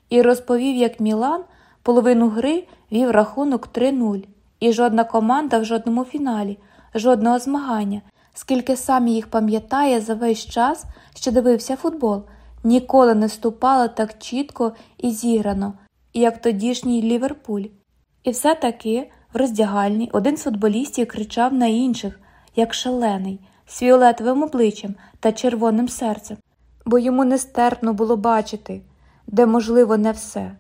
Speaker 1: і розповів, як Мілан половину гри вів рахунок 3-0, і жодна команда в жодному фіналі, жодного змагання, скільки сам їх пам'ятає за весь час, що дивився футбол, ніколи не ступала так чітко і зіграно, як тодішній Ліверпуль. І все таки в роздягальні один з футболістів кричав на інших, як шалений з фіолетовим обличчям та червоним серцем, бо йому нестерпно було бачити, де, можливо, не все.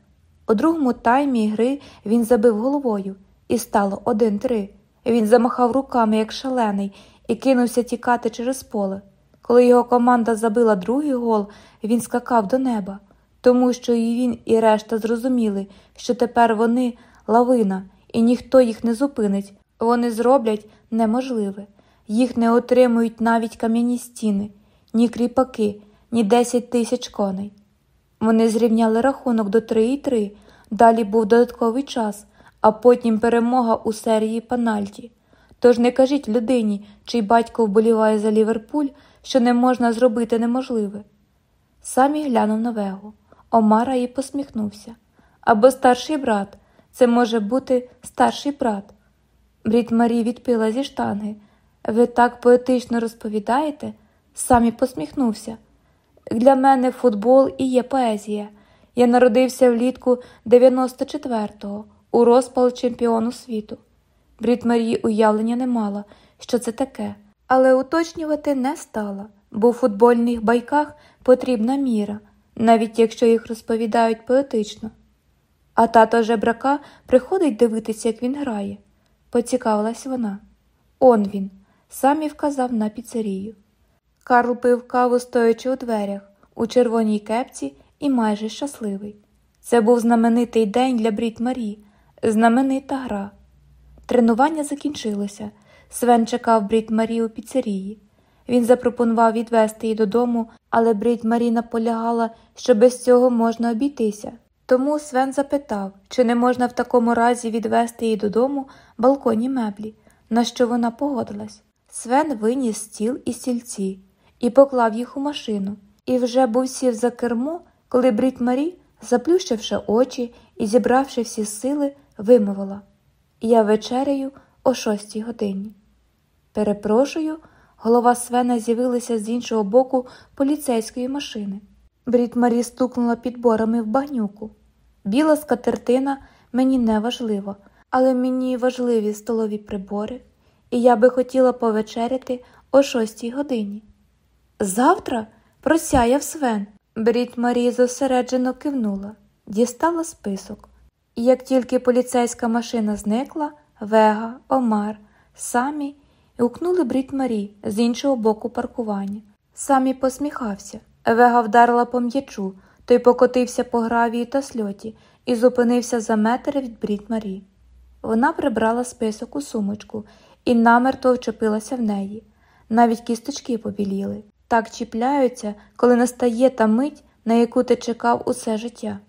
Speaker 1: У другому таймі гри він забив головою, і стало один-три. Він замахав руками, як шалений, і кинувся тікати через поле. Коли його команда забила другий гол, він скакав до неба, тому що і він, і решта зрозуміли, що тепер вони лавина, і ніхто їх не зупинить. Вони зроблять неможливе. Їх не отримують навіть кам'яні стіни, ні кріпаки, ні 10 тисяч коней. Вони зрівняли рахунок до 3,3, далі був додатковий час, а потім перемога у серії панальті. Тож не кажіть людині, чий батько вболіває за Ліверпуль, що не можна зробити неможливе. Самі глянув на Вегу. Омара і посміхнувся. Або старший брат, це може бути старший брат. Брід Марі відпила зі штанги. Ви так поетично розповідаєте? Самі посміхнувся. Для мене футбол і є поезія. Я народився влітку 94-го, у розпал чемпіону світу. Брід Марії уявлення не мала, що це таке, але уточнювати не стала, бо у футбольних байках потрібна міра, навіть якщо їх розповідають поетично. А тато жебрака приходить дивитися, як він грає, поцікавилась вона. Он він, сам і вказав на піцерію. Карл пив каву, стоячи у дверях, у червоній кепці і майже щасливий. Це був знаменитий день для Брід Марі, знаменита гра. Тренування закінчилося. Свен чекав Брід Марі у піцерії. Він запропонував відвести її додому, але Брід Марі наполягала, що без цього можна обійтися. Тому Свен запитав, чи не можна в такому разі відвести її додому балконі меблі, на що вона погодилась. Свен виніс стіл і стільці і поклав їх у машину, і вже був сів за кермо, коли Брід Марі, заплющивши очі і зібравши всі сили, вимовила Я вечеряю о шостій годині. Перепрошую, голова Свена з'явилася з іншого боку поліцейської машини. Брід Марі стукнула підборами в багнюку. Біла скатертина мені не важлива, але мені важливі столові прибори, і я би хотіла повечеряти о шостій годині. Завтра просяяв Свен. Брід Марі зосереджено кивнула, дістала список. І як тільки поліцейська машина зникла, Вега, Омар, самі гукнули Брід Марі з іншого боку паркування. Самі посміхався. Вега вдарила по м'ячу, той покотився по гравії та сльоті і зупинився за метр від Брід Марі. Вона прибрала список у сумочку і намертво вчепилася в неї. Навіть кісточки побіліли. Так чіпляються, коли настає та мить, на яку ти чекав усе життя.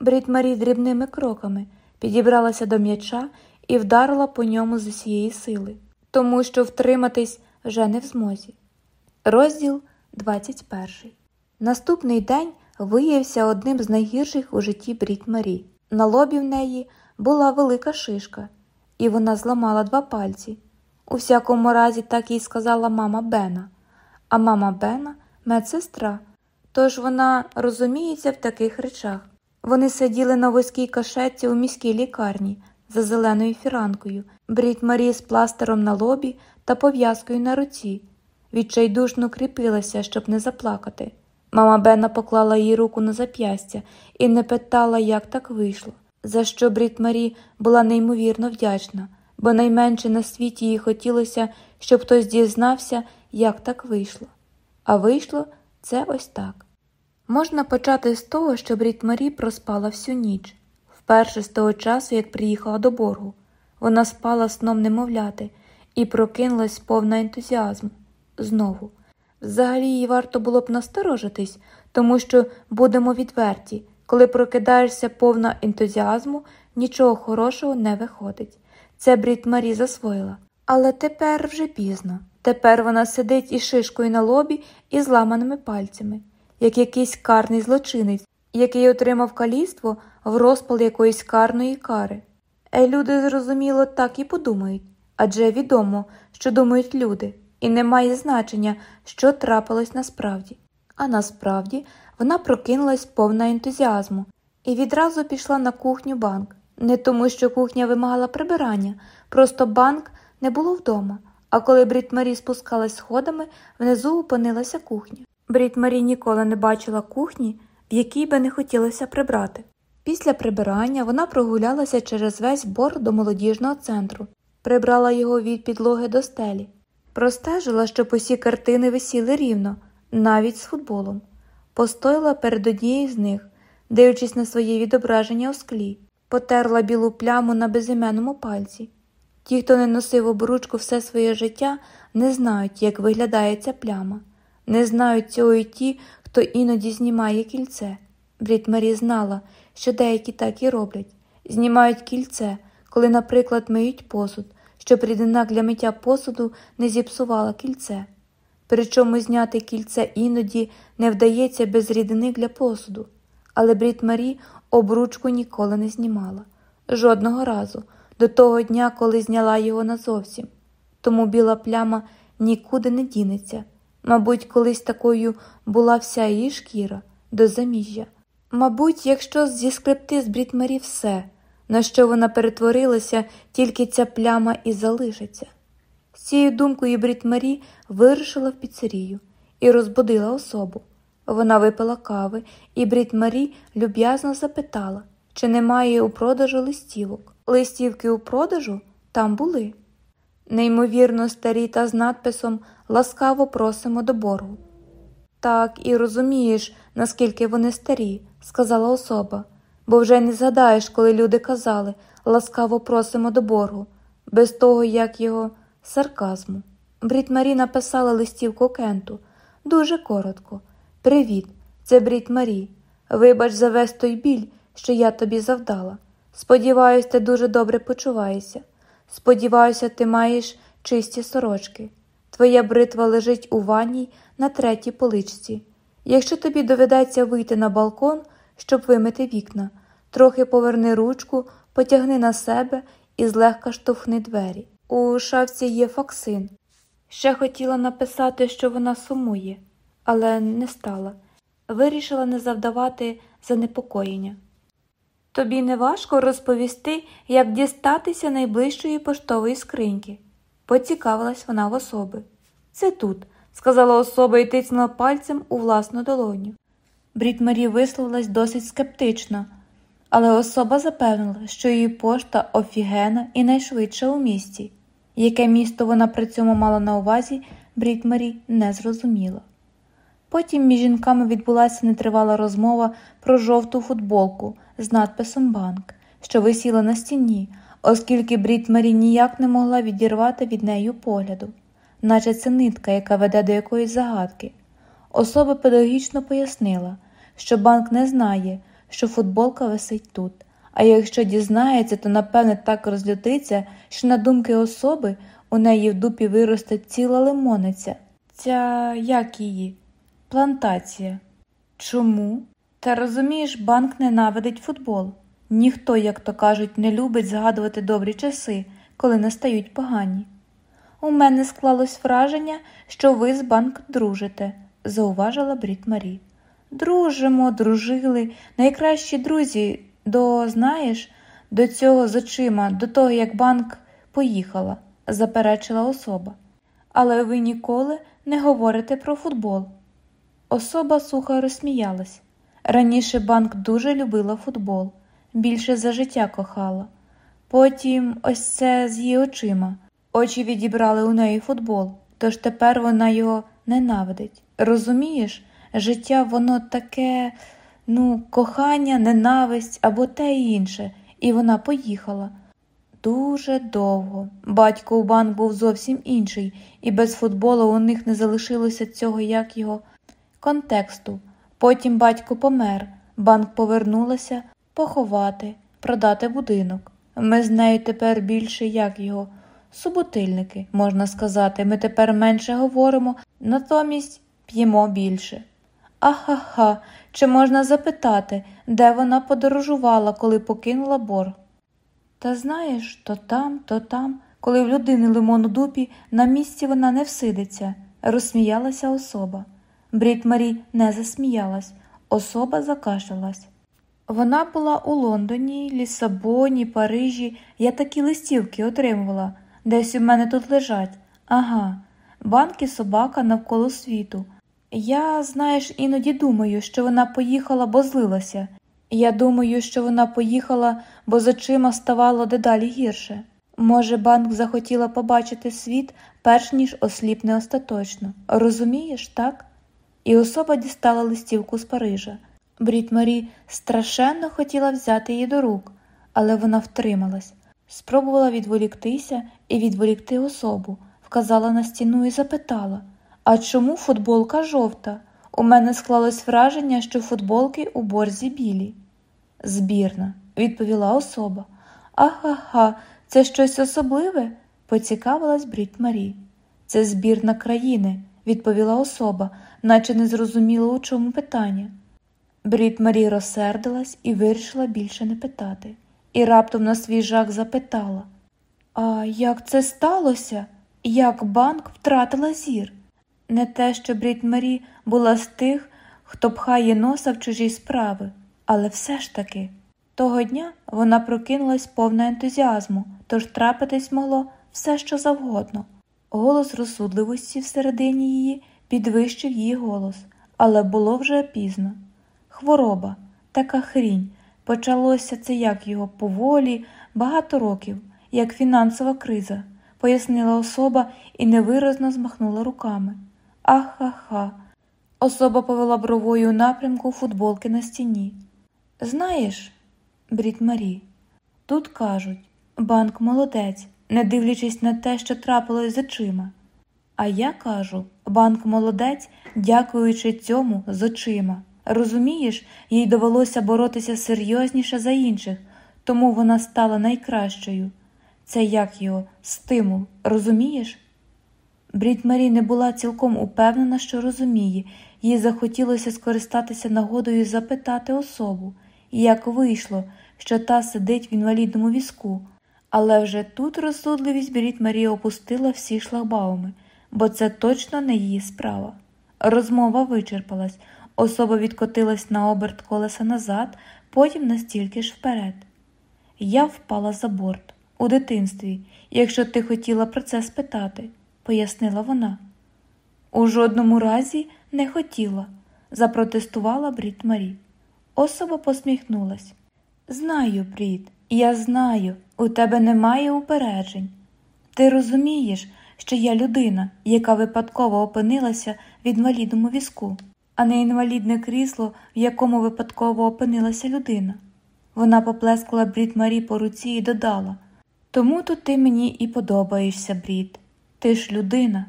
Speaker 1: Брід Марі дрібними кроками підібралася до м'яча і вдарила по ньому з усієї сили, тому що втриматись вже не в змозі. Розділ 21 Наступний день виявився одним з найгірших у житті Брід Марі. На лобі в неї була велика шишка, і вона зламала два пальці. У всякому разі, так їй сказала мама Бена, а мама Бена медсестра, тож вона розуміється в таких речах. Вони сиділи на вузькій кашетці у міській лікарні за зеленою фіранкою, Брід Марі з пластером на лобі та пов'язкою на руці. Відчайдушно кріпилася, щоб не заплакати. Мама Бена поклала їй руку на зап'ястя і не питала, як так вийшло, за що Брід Марі була неймовірно вдячна, бо найменше на світі їй хотілося, щоб хтось дізнався, як так вийшло. А вийшло це ось так. Можна почати з того, що Брід Марі проспала всю ніч, вперше з того часу, як приїхала до боргу. Вона спала сном немовляти і прокинулась повна ентузіазму. Знову. Взагалі їй варто було б насторожитись, тому що будемо відверті, коли прокидаєшся повна ентузіазму, нічого хорошого не виходить. Це Брід засвоїла. Але тепер вже пізно. Тепер вона сидить із шишкою на лобі і зламаними пальцями, як якийсь карний злочинець, який отримав каліство в розпал якоїсь карної кари. Е, люди, зрозуміло, так і подумають адже відомо, що думають люди і не має значення, що трапилось насправді. А насправді вона прокинулась повна ентузіазму і відразу пішла на кухню банк. Не тому, що кухня вимагала прибирання, просто банк не було вдома. А коли Брід Марі спускалась сходами, внизу опинилася кухня. Брід Марі ніколи не бачила кухні, в якій би не хотілося прибрати. Після прибирання вона прогулялася через весь бор до молодіжного центру, прибрала його від підлоги до стелі, Простежила, щоб усі картини висіли рівно, навіть з футболом, постояла перед однією з них, дивлячись на своє відображення у склі, потерла білу пляму на безіменному пальці. Ті, хто не носив обручку все своє життя, не знають, як виглядає ця пляма. Не знають цього і ті, хто іноді знімає кільце. Брід Марі знала, що деякі так і роблять знімають кільце, коли, наприклад, миють посуд, щоб рідина для миття посуду не зіпсувала кільце. Причому зняти кільце іноді не вдається без рідини для посуду, але Брід Марі обручку ніколи не знімала жодного разу до того дня, коли зняла його назовсім. Тому біла пляма нікуди не дінеться. Мабуть, колись такою була вся її шкіра до заміжжя. Мабуть, якщо зіскребти з Брітмарі все, на що вона перетворилася, тільки ця пляма і залишиться. З цією думкою Брітмарі вирушила в піцерію і розбудила особу. Вона випила кави, і Брітмарі люб'язно запитала, чи немає у продажу листівок. Листівки у продажу там були. Неймовірно старі та з надписом Ласкаво просимо до боргу. Так, і розумієш, наскільки вони старі, сказала особа, бо вже не згадаєш, коли люди казали ласкаво просимо до боргу, без того, як його сарказму. Брід Марі написала листівку Кенту дуже коротко. Привіт, це Брід Марі. Вибач за весь той біль, що я тобі завдала. Сподіваюся, ти дуже добре почуваєшся. Сподіваюся, ти маєш чисті сорочки. Твоя бритва лежить у ванній на третій поличці. Якщо тобі доведеться вийти на балкон, щоб вимити вікна, трохи поверни ручку, потягни на себе і злегка штовхни двері. У шафці є факсин. Ще хотіла написати, що вона сумує, але не стала. Вирішила не завдавати занепокоєння. Тобі не важко розповісти, як дістатися найближчої поштової скриньки, поцікавилась вона в особи. Це тут, сказала особа і тицнула пальцем у власну долоню. Брід Марі висловилась досить скептично, але особа запевнила, що її пошта офігена і найшвидша у місті. Яке місто вона при цьому мала на увазі, Брід Марі не зрозуміла. Потім між жінками відбулася нетривала розмова про жовту футболку з надписом Банк, що висіла на стіні, оскільки Брід Марі ніяк не могла відірвати від неї погляду, наче це нитка, яка веде до якоїсь загадки. Особа педагогічно пояснила, що банк не знає, що футболка висить тут, а якщо дізнається, то напевне так розлютиться, що, на думки особи, у неї в дупі виросте ціла лимониця. Ця як її? Плантація. Чому? Та розумієш, банк ненавидить футбол. Ніхто, як то кажуть, не любить згадувати добрі часи, коли настають погані. У мене склалось враження, що ви з банк дружите, зауважила Брід Марі. Дружимо, дружили, найкращі друзі, до, знаєш, до цього з очима, до того, як банк поїхала, заперечила особа. Але ви ніколи не говорите про футбол. Особа сухо розсміялась. Раніше банк дуже любила футбол, більше за життя кохала. Потім ось це з її очима. Очі відібрали у неї футбол, тож тепер вона його ненавидить. Розумієш, життя воно таке, ну, кохання, ненависть або те і інше, і вона поїхала. Дуже довго. Батько у банк був зовсім інший, і без футболу у них не залишилося цього, як його контексту. Потім батько помер, банк повернулася поховати, продати будинок. Ми з нею тепер більше як його, суботильники, можна сказати, ми тепер менше говоримо, натомість п'ємо більше. Ахаха, чи можна запитати, де вона подорожувала, коли покинула борг? Та знаєш, то там, то там, коли в людини лимон у дупі, на місці вона не всидиться, розсміялася особа. Брід Марі не засміялась, особа закашлялась. Вона була у Лондоні, Лісабоні, Парижі. Я такі листівки отримувала. Десь у мене тут лежать. Ага, банки собака навколо світу. Я, знаєш, іноді думаю, що вона поїхала, бо злилася. Я думаю, що вона поїхала, бо з очима ставало дедалі гірше. Може, банк захотіла побачити світ, перш ніж осліпне остаточно. Розумієш, так? І особа дістала листівку з Парижа. Брід Марі страшенно хотіла взяти її до рук, але вона втрималась, спробувала відволіктися і відволікти особу, вказала на стіну і запитала А чому футболка жовта? У мене склалось враження, що футболки у борзі білі. Збірна, відповіла особа. Ага, це щось особливе? поцікавилась Брід Марі. Це збірна країни, відповіла особа, наче не зрозуміла, у чому питання. Брід Марі розсердилась і вирішила більше не питати, і раптом на свій жах запитала А як це сталося? Як банк втратила зір? Не те, що Брід Марі була з тих, хто пхає носа в чужі справи, але все ж таки. Того дня вона прокинулась повна ентузіазму, тож трапитись могло все, що завгодно. Голос розсудливості всередині її підвищив її голос, але було вже пізно. Хвороба, така хрінь, почалося це як його поволі, багато років, як фінансова криза, пояснила особа і невиразно змахнула руками. Ах-ха-ха. Особа повела бровою у напрямку футболки на стіні. Знаєш, Брід Марі, тут кажуть, банк молодець, не дивлячись на те, що трапилось з очима. А я кажу, банк молодець, дякуючи цьому з очима. Розумієш, їй довелося боротися серйозніше за інших, тому вона стала найкращою. Це як його стимул, розумієш? Брід Марі не була цілком упевнена, що розуміє, їй захотілося скористатися нагодою запитати особу, як вийшло, що та сидить в інвалідному візку. Але вже тут розсудливість Брід Марі опустила всі шлагбауми, бо це точно не її справа. Розмова вичерпалась, особа відкотилась на оберт колеса назад, потім настільки ж вперед. Я впала за борт у дитинстві, якщо ти хотіла про це спитати пояснила вона. У жодному разі не хотіла, запротестувала Брід Марі. Особа посміхнулась. Знаю, Брід, я знаю, у тебе немає упереджень. Ти розумієш, що я людина, яка випадково опинилася в інвалідному візку, а не інвалідне крісло, в якому випадково опинилася людина. Вона поплескала Брід Марі по руці і додала Тому то ти мені і подобаєшся, Брід. Ти ж людина.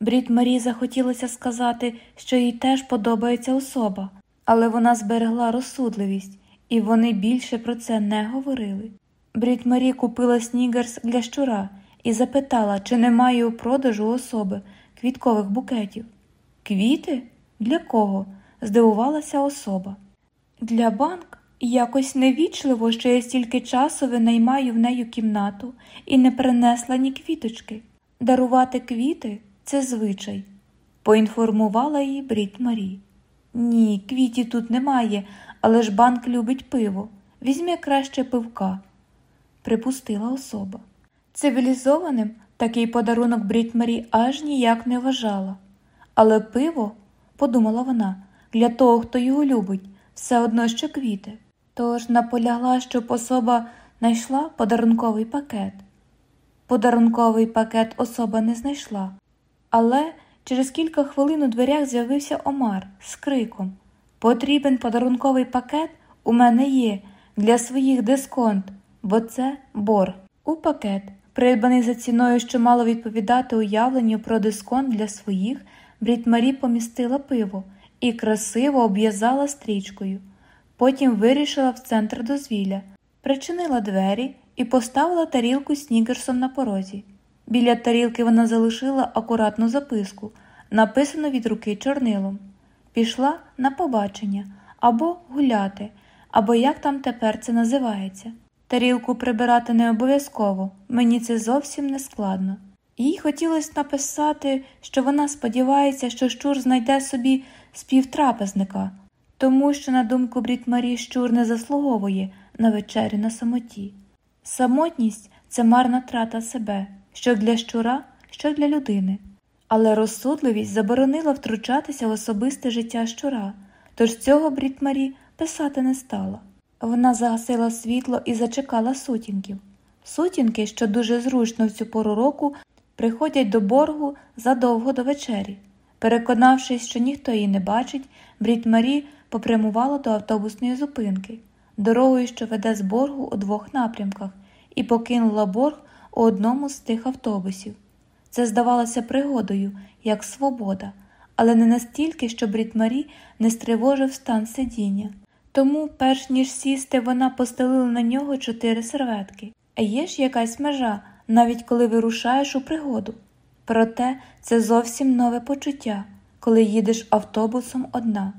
Speaker 1: Брід Марі захотілося сказати, що їй теж подобається особа, але вона зберегла розсудливість, і вони більше про це не говорили. Брід Марі купила снігерс для щура і запитала, чи немає у продажу особи квіткових букетів. Квіти? Для кого? здивувалася особа. Для банк якось невічливо, що я стільки часу винаймаю в нею кімнату і не принесла ні квіточки. Дарувати квіти це звичай, поінформувала її Брід Марі. Ні, квітів тут немає, але ж банк любить пиво. Візьми краще пивка, припустила особа. Цивілізованим такий подарунок Брід Марі аж ніяк не вважала. Але пиво, подумала вона, для того, хто його любить, все одно що квіти. Тож наполягла, щоб особа знайшла подарунковий пакет. Подарунковий пакет особа не знайшла, але через кілька хвилин у дверях з'явився Омар з криком Потрібен подарунковий пакет у мене є для своїх дисконт, бо це борг. У пакет, придбаний за ціною, що мало відповідати уявленню про дисконт для своїх, Брід Марі помістила пиво і красиво обв'язала стрічкою. Потім вирішила в центр дозвілля, причинила двері і поставила тарілку снігерсом на порозі. Біля тарілки вона залишила акуратну записку, написану від руки чорнилом. Пішла на побачення або гуляти, або як там тепер це називається. Тарілку прибирати не обов'язково, мені це зовсім не складно. Їй хотілося написати, що вона сподівається, що щур знайде собі співтрапезника, тому що, на думку Брід Марі, щур не заслуговує на вечерю на самоті. Самотність це марна трата себе, що для щура, що для людини. Але розсудливість заборонила втручатися в особисте життя щура, тож цього Брід Марі писати не стала. Вона загасила світло і зачекала сутінків. Сутінки, що дуже зручно в цю пору року, приходять до боргу задовго до вечері. Переконавшись, що ніхто її не бачить, Брід Марі попрямувала до автобусної зупинки дорогою, що веде з боргу у двох напрямках, і покинула борг у одному з тих автобусів. Це здавалося пригодою, як свобода, але не настільки, що Брід Марі не стривожив стан сидіння. Тому, перш ніж сісти, вона постелила на нього чотири серветки. А є ж якась межа, навіть коли вирушаєш у пригоду. Проте це зовсім нове почуття, коли їдеш автобусом одна.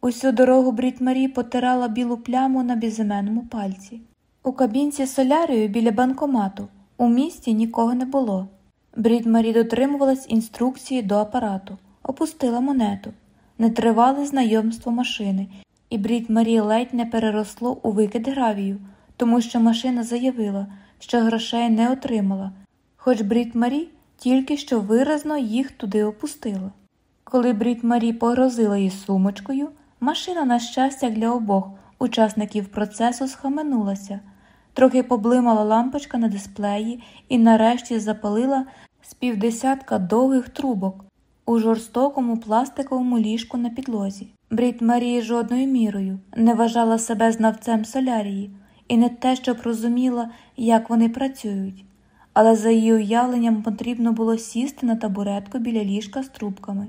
Speaker 1: Усю дорогу Брід Марі потирала білу пляму на безіменному пальці. У кабінці солярію біля банкомату у місті нікого не було. Брід Марі дотримувалась інструкції до апарату, опустила монету, нетривале знайомство машини, і Брід Марі ледь не переросло у викид гравію, тому що машина заявила, що грошей не отримала, хоч Брід Марі тільки що виразно їх туди опустила. Коли Брід Марі погрозила їй сумочкою, машина, на щастя, для обох учасників процесу схаменулася, трохи поблимала лампочка на дисплеї і нарешті запалила з півдесятка довгих трубок у жорстокому пластиковому ліжку на підлозі. Брід Марії жодною мірою не вважала себе знавцем солярії і не те, щоб розуміла, як вони працюють, але за її уявленням потрібно було сісти на табуретку біля ліжка з трубками,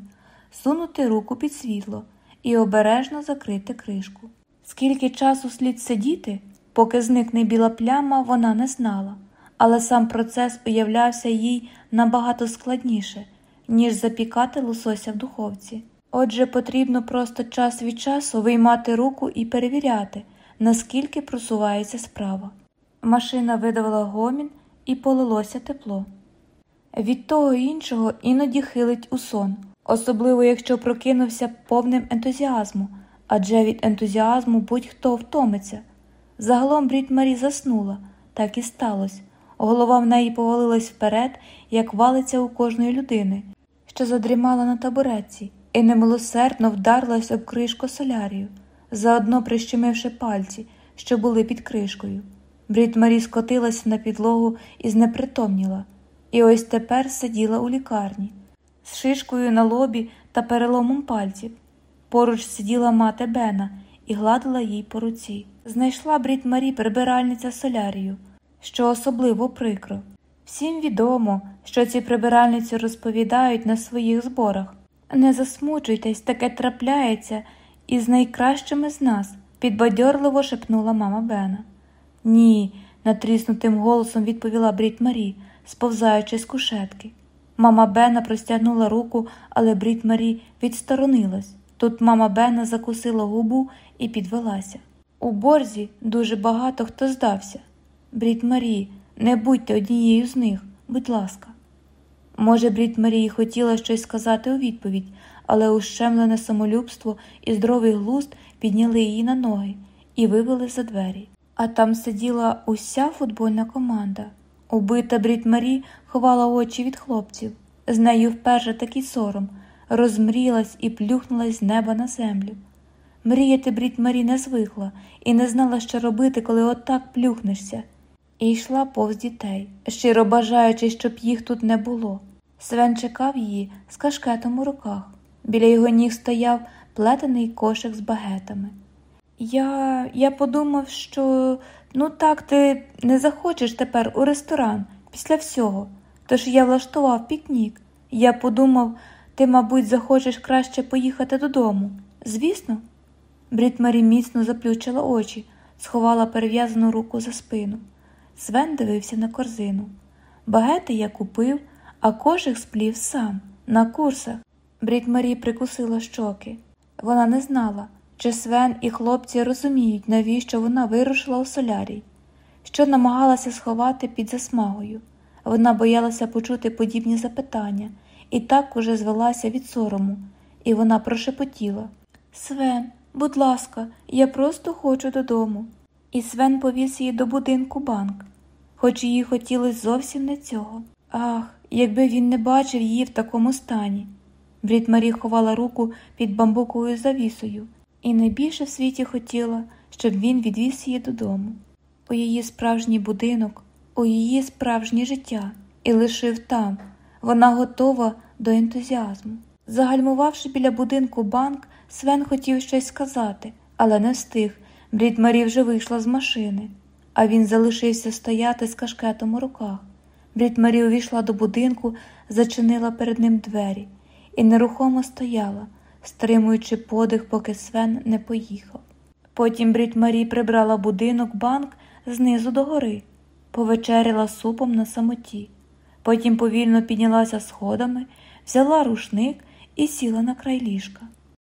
Speaker 1: сунути руку під світло і обережно закрити кришку. Скільки часу слід сидіти, поки зникне біла пляма, вона не знала, але сам процес уявлявся їй набагато складніше, ніж запікати лосося в духовці. Отже, потрібно просто час від часу виймати руку і перевіряти, наскільки просувається справа. Машина видавала гомін і полилося тепло. Від того іншого іноді хилить у сон, особливо якщо прокинувся повним ентузіазму, адже від ентузіазму будь-хто втомиться. Загалом Брід Марі заснула, так і сталося. Голова в неї повалилась вперед, як валиться у кожної людини, що задрімала на табуретці, і немилосердно вдарилась об кришку солярію, заодно прищемивши пальці, що були під кришкою. Брід Марі скотилася на підлогу і знепритомніла, і ось тепер сиділа у лікарні з шишкою на лобі та переломом пальців. Поруч сиділа мати Бена і гладила їй по руці. Знайшла Брід Марі прибиральниця солярію, що особливо прикро. Всім відомо, що ці прибиральниці розповідають на своїх зборах. Не засмучуйтесь, таке трапляється із найкращими з нас, підбадьорливо шепнула мама Бена. Ні, натріснутим голосом відповіла Брід Марі, сповзаючи з кушетки. Мама Бена простягнула руку, але Брід Марі відсторонилась. Тут мама Бена закусила губу і підвелася. У борзі дуже багато хто здався. Брід Марі, не будьте однією з них, будь ласка. Може, Брід Марії хотіла щось сказати у відповідь, але ущемлене самолюбство і здоровий глузд підняли її на ноги і вивели за двері. А там сиділа уся футбольна команда. Убита Брід Марі ховала очі від хлопців. З нею вперше такий сором, розмрілась і плюхнулась з неба на землю. Мріяти Брід Марі не звикла і не знала, що робити, коли отак плюхнешся, і йшла повз дітей, щиро бажаючи, щоб їх тут не було. Свен чекав її з кашкетом у руках. Біля його ніг стояв плетений кошик з багетами. Я я подумав, що ну так ти не захочеш тепер у ресторан після всього. Тож я влаштував пікнік. Я подумав, ти, мабуть, захочеш краще поїхати додому. Звісно. Брід Марі міцно заплющила очі, сховала перев'язану руку за спину. Свен дивився на корзину. Багети я купив, а кошик сплів сам, на курсах. Брід Марі прикусила щоки. Вона не знала, чи Свен і хлопці розуміють, навіщо вона вирушила у солярій, що намагалася сховати під засмагою. Вона боялася почути подібні запитання і так уже звелася від сорому, і вона прошепотіла Свен, будь ласка, я просто хочу додому. І Свен повіз її до будинку банк, хоч їй хотілося зовсім не цього. Ах, якби він не бачив її в такому стані. Брід Марі ховала руку під бамбуковою завісою і найбільше в світі хотіла, щоб він відвіз її додому, у її справжній будинок, у її справжнє життя, і лишив там. Вона готова до ентузіазму. Загальмувавши біля будинку банк, Свен хотів щось сказати, але не встиг. Брід Марі вже вийшла з машини, а він залишився стояти з кашкетом у руках. Брід Марі увійшла до будинку, зачинила перед ним двері і нерухомо стояла, стримуючи подих, поки Свен не поїхав. Потім Брід Марі прибрала будинок банк знизу до гори, повечеряла супом на самоті. Потім повільно піднялася сходами, взяла рушник і сіла на край ліжка.